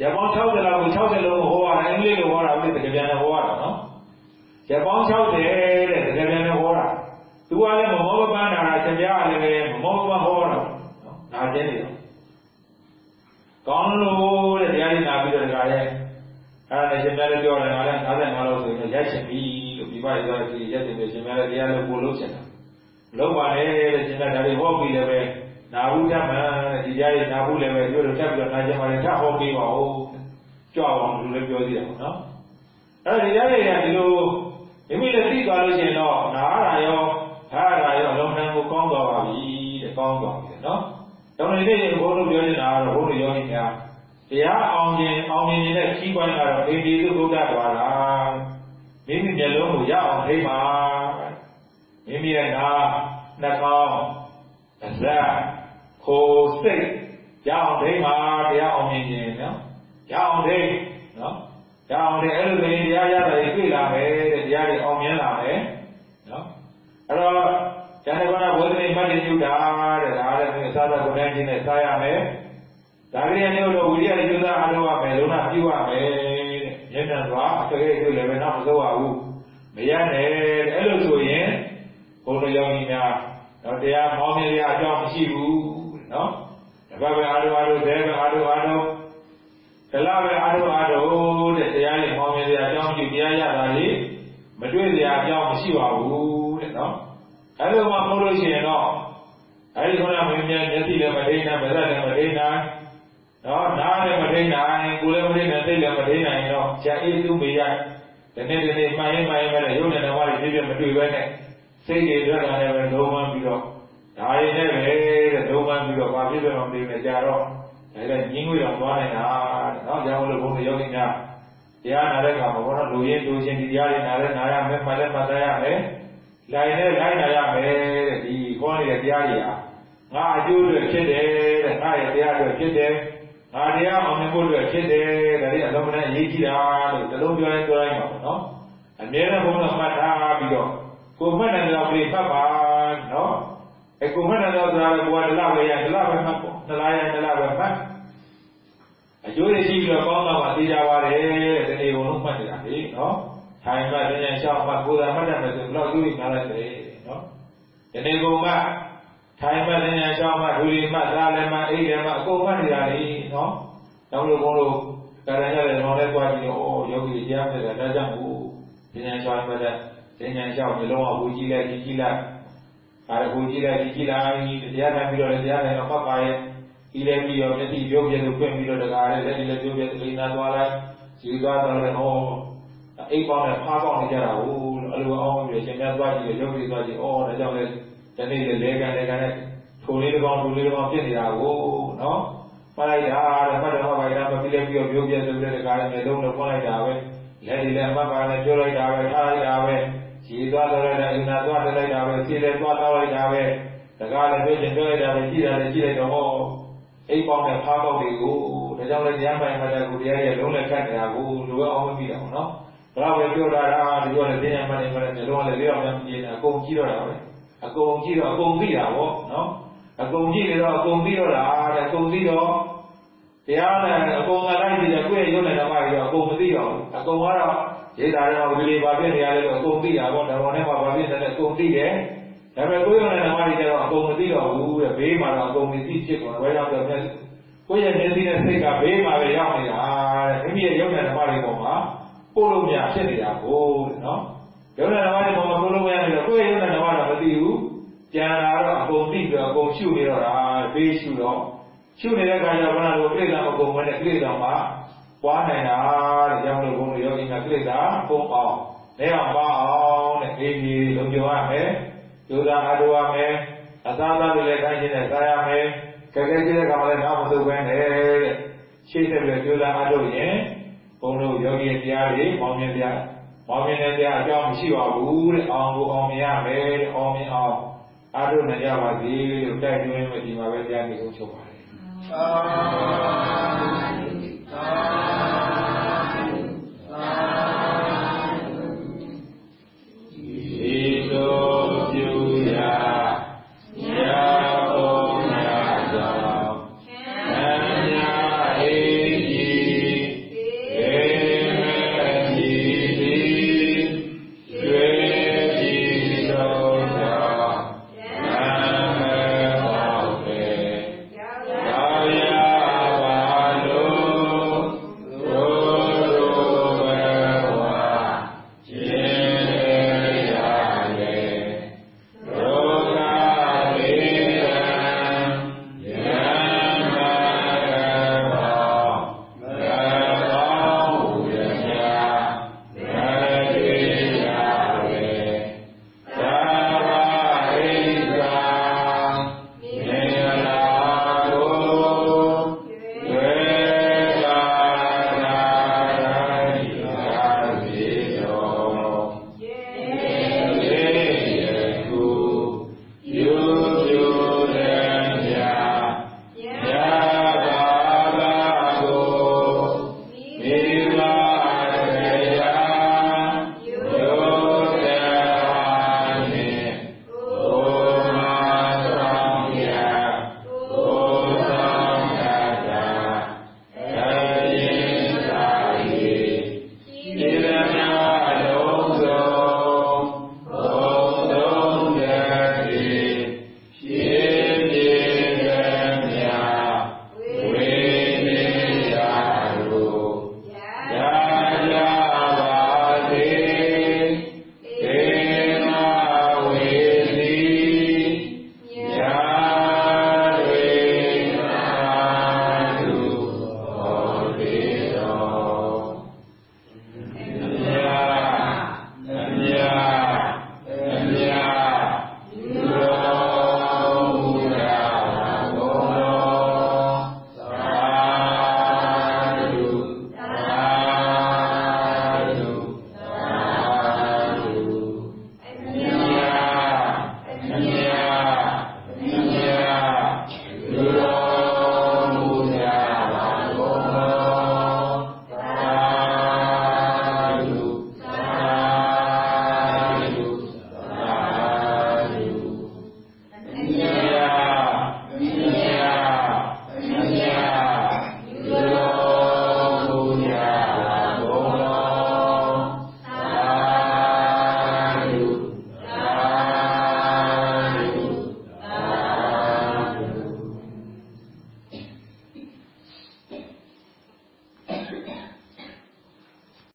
ရပောင်း60လောက်ကို60လုံးဟောရတာအင်္ဂလိပ်လိုဟောတာပြီးတကယ်ပြန်ဟောရတာနော် ရပောင်း60တဲ့တကယ်ပြန်ဟောတာသူကလည်းမမောပန်းတာရှင်ပြကလည်းပဲမမောပန်းဟောတာနော်ဒါကျင်းနေတော့ကောင်းလို့တဲ့တရားလေးနာပြီးတော့တခါလဲအဲ့ဒါရှင်ပြလည်းပြောတယ်ငါလည်း55လောက်ဆိုရင်ရိုက်ချင်ပြီလို့ပြပရသွားတယ်ရက်တင်ပြီးရှင်ပြလည်းတရားလည်းပို့လို့ချင်တာလုံးပါလေတဲ့ရှင်ပြဒါတွေဟောပြီးလည်းပဲနာဘူးတတ်မှန်တဲ့ဒီကြားရေးနာဘူးလည်းပဲပြောလို့ထပ်ပြီးတော့နာကြပါလေထပ်ဟောပြီးပါဦးကြွအောင်လူလည်းပြောသေးတယ်ပေါ့နော်အဲ့ဒီကြားရေးကဒီလို မိမိလည်းသိသွားလို့ရှိရင်တော့နာရတာရောဟာရတာရောလုံးနှံကိုကောင်းသွားပါပြီတဲ့ကောင်းသွားပြီနော်တောင်းနေတဲ့ဘုန်းတော်ပြောနေတာကတော့ဘုန်းတော်ယောဂီများတရားအောင်ခြင်းအောင်မြင်နေတဲ့ခီးပိုင်းကတော့အေဒီသုဘုဒ္ဓတော်လားမိမိမျက်လုံးကိုရအောင်ထိပါမိမိရဲ့နာနှာခေါင်းအစပ်ခိုးစိတ်ရအောင်ထိပါတရားအောင်မြင်ခြင်းနော်ရအောင်ထိနော်ရအောင်ထိအဲ့လိုဆိုရင်တရားရတာတွေတွေ့လာမယ်တဲ့ တရားတွေအောင်မြင်လာမယ်နော်အဲ့တော့ကျန်တဲ့ကောဝေဒနိမတ္တိညုတာတဲ့ဒါလည်းသာသကုဏ္ဏချင်းနဲ့စားရမယ်ဒါကြိယာမျိုးတော့ဝိရိယကျူသာအားထုတ်ရမယ်လုံးဝပြုရမယ်တဲ့မျက်နှာစွာအကဲတွေ့လည်းပဲနောက်မစိုးရဘူးမရနဲ့အဲ့လိုဆိုရင်ဘုန်းတော်ယောဂီများတော့တရားမောင်းမြင်ရအကြောင်းမရှိဘူးနော်တပတ်ပဲအာရုံအာရုံဇဲပဲအာရုံအာရုံကလပဲအာရုံအာရုံတဲ့တရားလေးမောင်းမြင်ရအကြောင်းမရှိတရားရတာလေ မတွေ့စရာအကြောင်းမရှိပါဘူးတဲ့နော်အဲလိုမှမဟုတ်လို့ရှိရင်တော့အဲဒီခုနမင်းများမျက်စိလည်းမထိနိုင်ပါးစပ်လည်းမထိနိုင်နော်နားလည်းမထိနိုင်ကိုယ်လည်းမထိနိုင်စိတ်လည်းမထိနိုင်တော့ဇာအေးသူမေရဒီနေ့ဒီနေ့မှန်ရင်မှန်ရင်ပဲရုပ်နဲ့နာမတွေပြည့်ပြည့်မတွေ့ပဲနဲ့စိတ်တွေတွေ့တာလည်းပဲလုံးဝပြီးတော့ဒါရင်းနဲ့ပဲတဲ့လုံးဝပြီးတော့ဘာဖြစ်ဖြစ်မသိနဲ့ကြာတော့ဒါလည်းညင်းငွေတော်သွားနေတာတဲ့နော်ကြောင့်လို့ဘုန်းတော်ယောဂီများ တရားနာတဲ့အခါမှာဘောတော့လူရင်းလူချင်းဒီတရားတွေနားလဲနားရမယ်မှတ်လဲမှတ်သားရမယ်လိုက်နဲ့လိုက်နာရမယ်တဲ့ဒီခေါ်နေတဲ့တရားတွေဟာငါအကျိုးတွေဖြစ်တယ်တဲ့ငါရဲ့တရားတွေဖြစ်တယ်ငါတရားအောင်မြင်ဖို့အတွက်ဖြစ်တယ်ဒါတွေအလုံးမနဲ့အရေးကြီးတာလို့တလုံးပြောရင်ပြောရင်ပါဘောနော်အမြဲတမ်းဘုန်းတော်မှတ်ထားပြီးတော့ကိုမှတ်တယ်တော့ပြေဖတ်ပါနော်အဲကိုမှတ်တယ်တော့ဆိုတာကဘုရားဒလပဲရဒလပဲမှတ်ပေါ့ဒလရဒလပဲမှတ် အကျိုးတွေရှိပြီးတော့ကောင်းတော့မှသိကြပါတယ်တဲ့ဒီနေ့ဘုံလုံးမှတ်နေတာလေနော်ထိုင်မှတ်ဉာဏ်ရှောက်မှတ်ကိုယ်သာမှတ်တယ်ဆိုဘယ်လောက်ကျိုးတွေနားလိုက်တယ်နော်ဒီနေ့ဘုံမှထိုင်မှတ်ဉာဏ်ရှောက်မှတ်ဒူရီမှတ်သားလည်းမှအိတ်လည်းမှအကုန်မှတ်နေတာလေနော်တော့လို့ဘုံလို့ကာရဏရတယ်တော့လည်းကြွားပြီးတော့ဩယောဂီတရားမဲ့တာဒါကြောင့်ဘူးဉာဏ်ရှောက်မှတ်တဲ့ဉာဏ်ရှောက်မျိုးလုံးဝဘူးကြည့်လိုက်ကြည့်လိုက်အဲဒါဘူးကြည့်လိုက်ကြည့်လိုက်တရားထိုင်ပြီးတော့လည်းတရားထိုင်တော့ပတ်ပါရဲ့ ဒီလည်းပြီးတော့မျက်စိပြုတ်ပြလို့ဖွင့်ပြီးတော့တကားလည်းလက်ဒီလည်းပြုတ်ပြလိမ့်နာသွားလိုက်ခြေသွားတော့လည်းဟောအိပ်ပေါင်းနဲ့ဖားပေါင်းနေကြတာဟုတ်အလိုအောင်ပြီးရှင်များသွားကြည့်ရုပ်ပြီးသွားကြည့်ဩဒါကြောင့်လည်းဒီနေ့လေလေကန်လေကန်နဲ့ထိုလေးတစ်ပေါင်းထိုလေးတစ်ပေါင်းဖြစ်နေတာကိုနော်ပါလိုက်တာတဲ့မှတ်တယ်မှတ်ပါရမပြီးလည်းပြီးတော့ပြုတ်ပြဆိုတဲ့တကားလည်းမျိုးလုံးနဲ့ဖွင့်လိုက်တာပဲလက်ဒီလည်းမှတ်ပါနဲ့ပြောလိုက်တာပဲထားလိုက်တာပဲခြေသွားတော့လည်းအိမ်သာသွားလိုက်တာပဲခြေလည်းသွားတော့လိုက်တာပဲတကားလည်းပြောချင်ပြောလိုက်တာပဲကြည့်တာလည်းကြည့်လိုက်တော့ဟော အိပ်ပေါင်းနဲ့ဖားပေါက်တွေကိုဒါကြောင့်လည်းတရားပိုင်မှတ်တဲ့ကိုတရားရဲ့လုံးနဲ့ခတ်နေတာကိုလိုအောင်မပြီးတာပေါ့နော်ဘယ်တော့ပဲပြောတာလားဒီလိုလည်းတရားမှတ်နေမှလည်းမျိုးလုံးလည်းလေးအောင်များကြည့်နေအကုန်ကြည့်တော့တာပဲအကုန်ကြည့်တော့အကုန်သိတာပေါ့နော်အကုန်ကြည့်နေတော့အကုန်သိတော့တာတဲ့အကုန်သိတော့တရားနဲ့အကုန်ကလိုက်ကြည့်တယ်ကိုယ့်ရဲ့ရုပ်နဲ့ဓမ္မတွေတော့အကုန်မသိတော့ဘူးအကုန်ကတော့ရေးတာတော့ဒီလိုဘာဖြစ်နေရလဲတော့အကုန်သိတာပေါ့ဓမ္မနဲ့မှာဘာဖြစ်နေလဲအကုန်သိတယ် ဒါပေမဲ့ကိုယ်ရုပ်နဲ့ဓမ္မတွေကျတော့အကုန်မသိတော့ဘူးတဲ့ဘေးမှာတော့အကုန်မသိဖြစ်ကုန်ဘယ်တော့တော့ကိုယ့်ရဲ့နေသိတဲ့စိတ်ကဘေးမှာပဲရောက်နေတာတဲ့မိမိရဲ့ရုပ်နဲ့ဓမ္မတွေပေါ်မှာပို့လို့မရဖြစ်နေတာကိုတဲ့နော်ရုပ်နဲ့ဓမ္မတွေပေါ်မှာပို့လို့မရနေတော့ကိုယ့်ရဲ့ရုပ်နဲ့ဓမ္မတော့မသိဘူးကြံလာတော့အကုန်သိပြီးတော့အကုန်ရှုနေတော့တာဘေးရှုတော့ရှုနေတဲ့အခါကျတော့ဘုရားတို့ပြိဿမကုန်ဝင်တဲ့ပြိဿမှာပွားနိုင်တာတဲ့ကြောင့်လို့ဘုန်းတော်ယောဂီကပြိဿပုံအောင်လဲအောင်ပါအောင်တဲ့အေးကြီးလုံခြုံရမယ် ဒုသာအတူရမယ်အသာသားတွေလည်းခိုင်းခြင်းနဲ့စားရမယ်ကြက်ကြက်တဲ့ကောင်လည်းနောက်မသုတ်ပဲနဲ့တဲ့ရှေ့ဆက်ပြီးဒုသာအတူရင်ဘုန်းတော်ယောဂီတရားတွေပေါင်းမြင်ပြပေါင်းမြင်တဲ့တရားအကြောင်းမရှိပါဘူးတဲ့အောင်ကိုအောင်မြင်ရမယ်တဲ့အောင်မြင်အောင်အားထုတ်နိုင်ကြပါစေလို့တိုက်တွန်းပြီးဒီမှာပဲတရားနေကုန်ချုပ်ပါတယ်သာသာ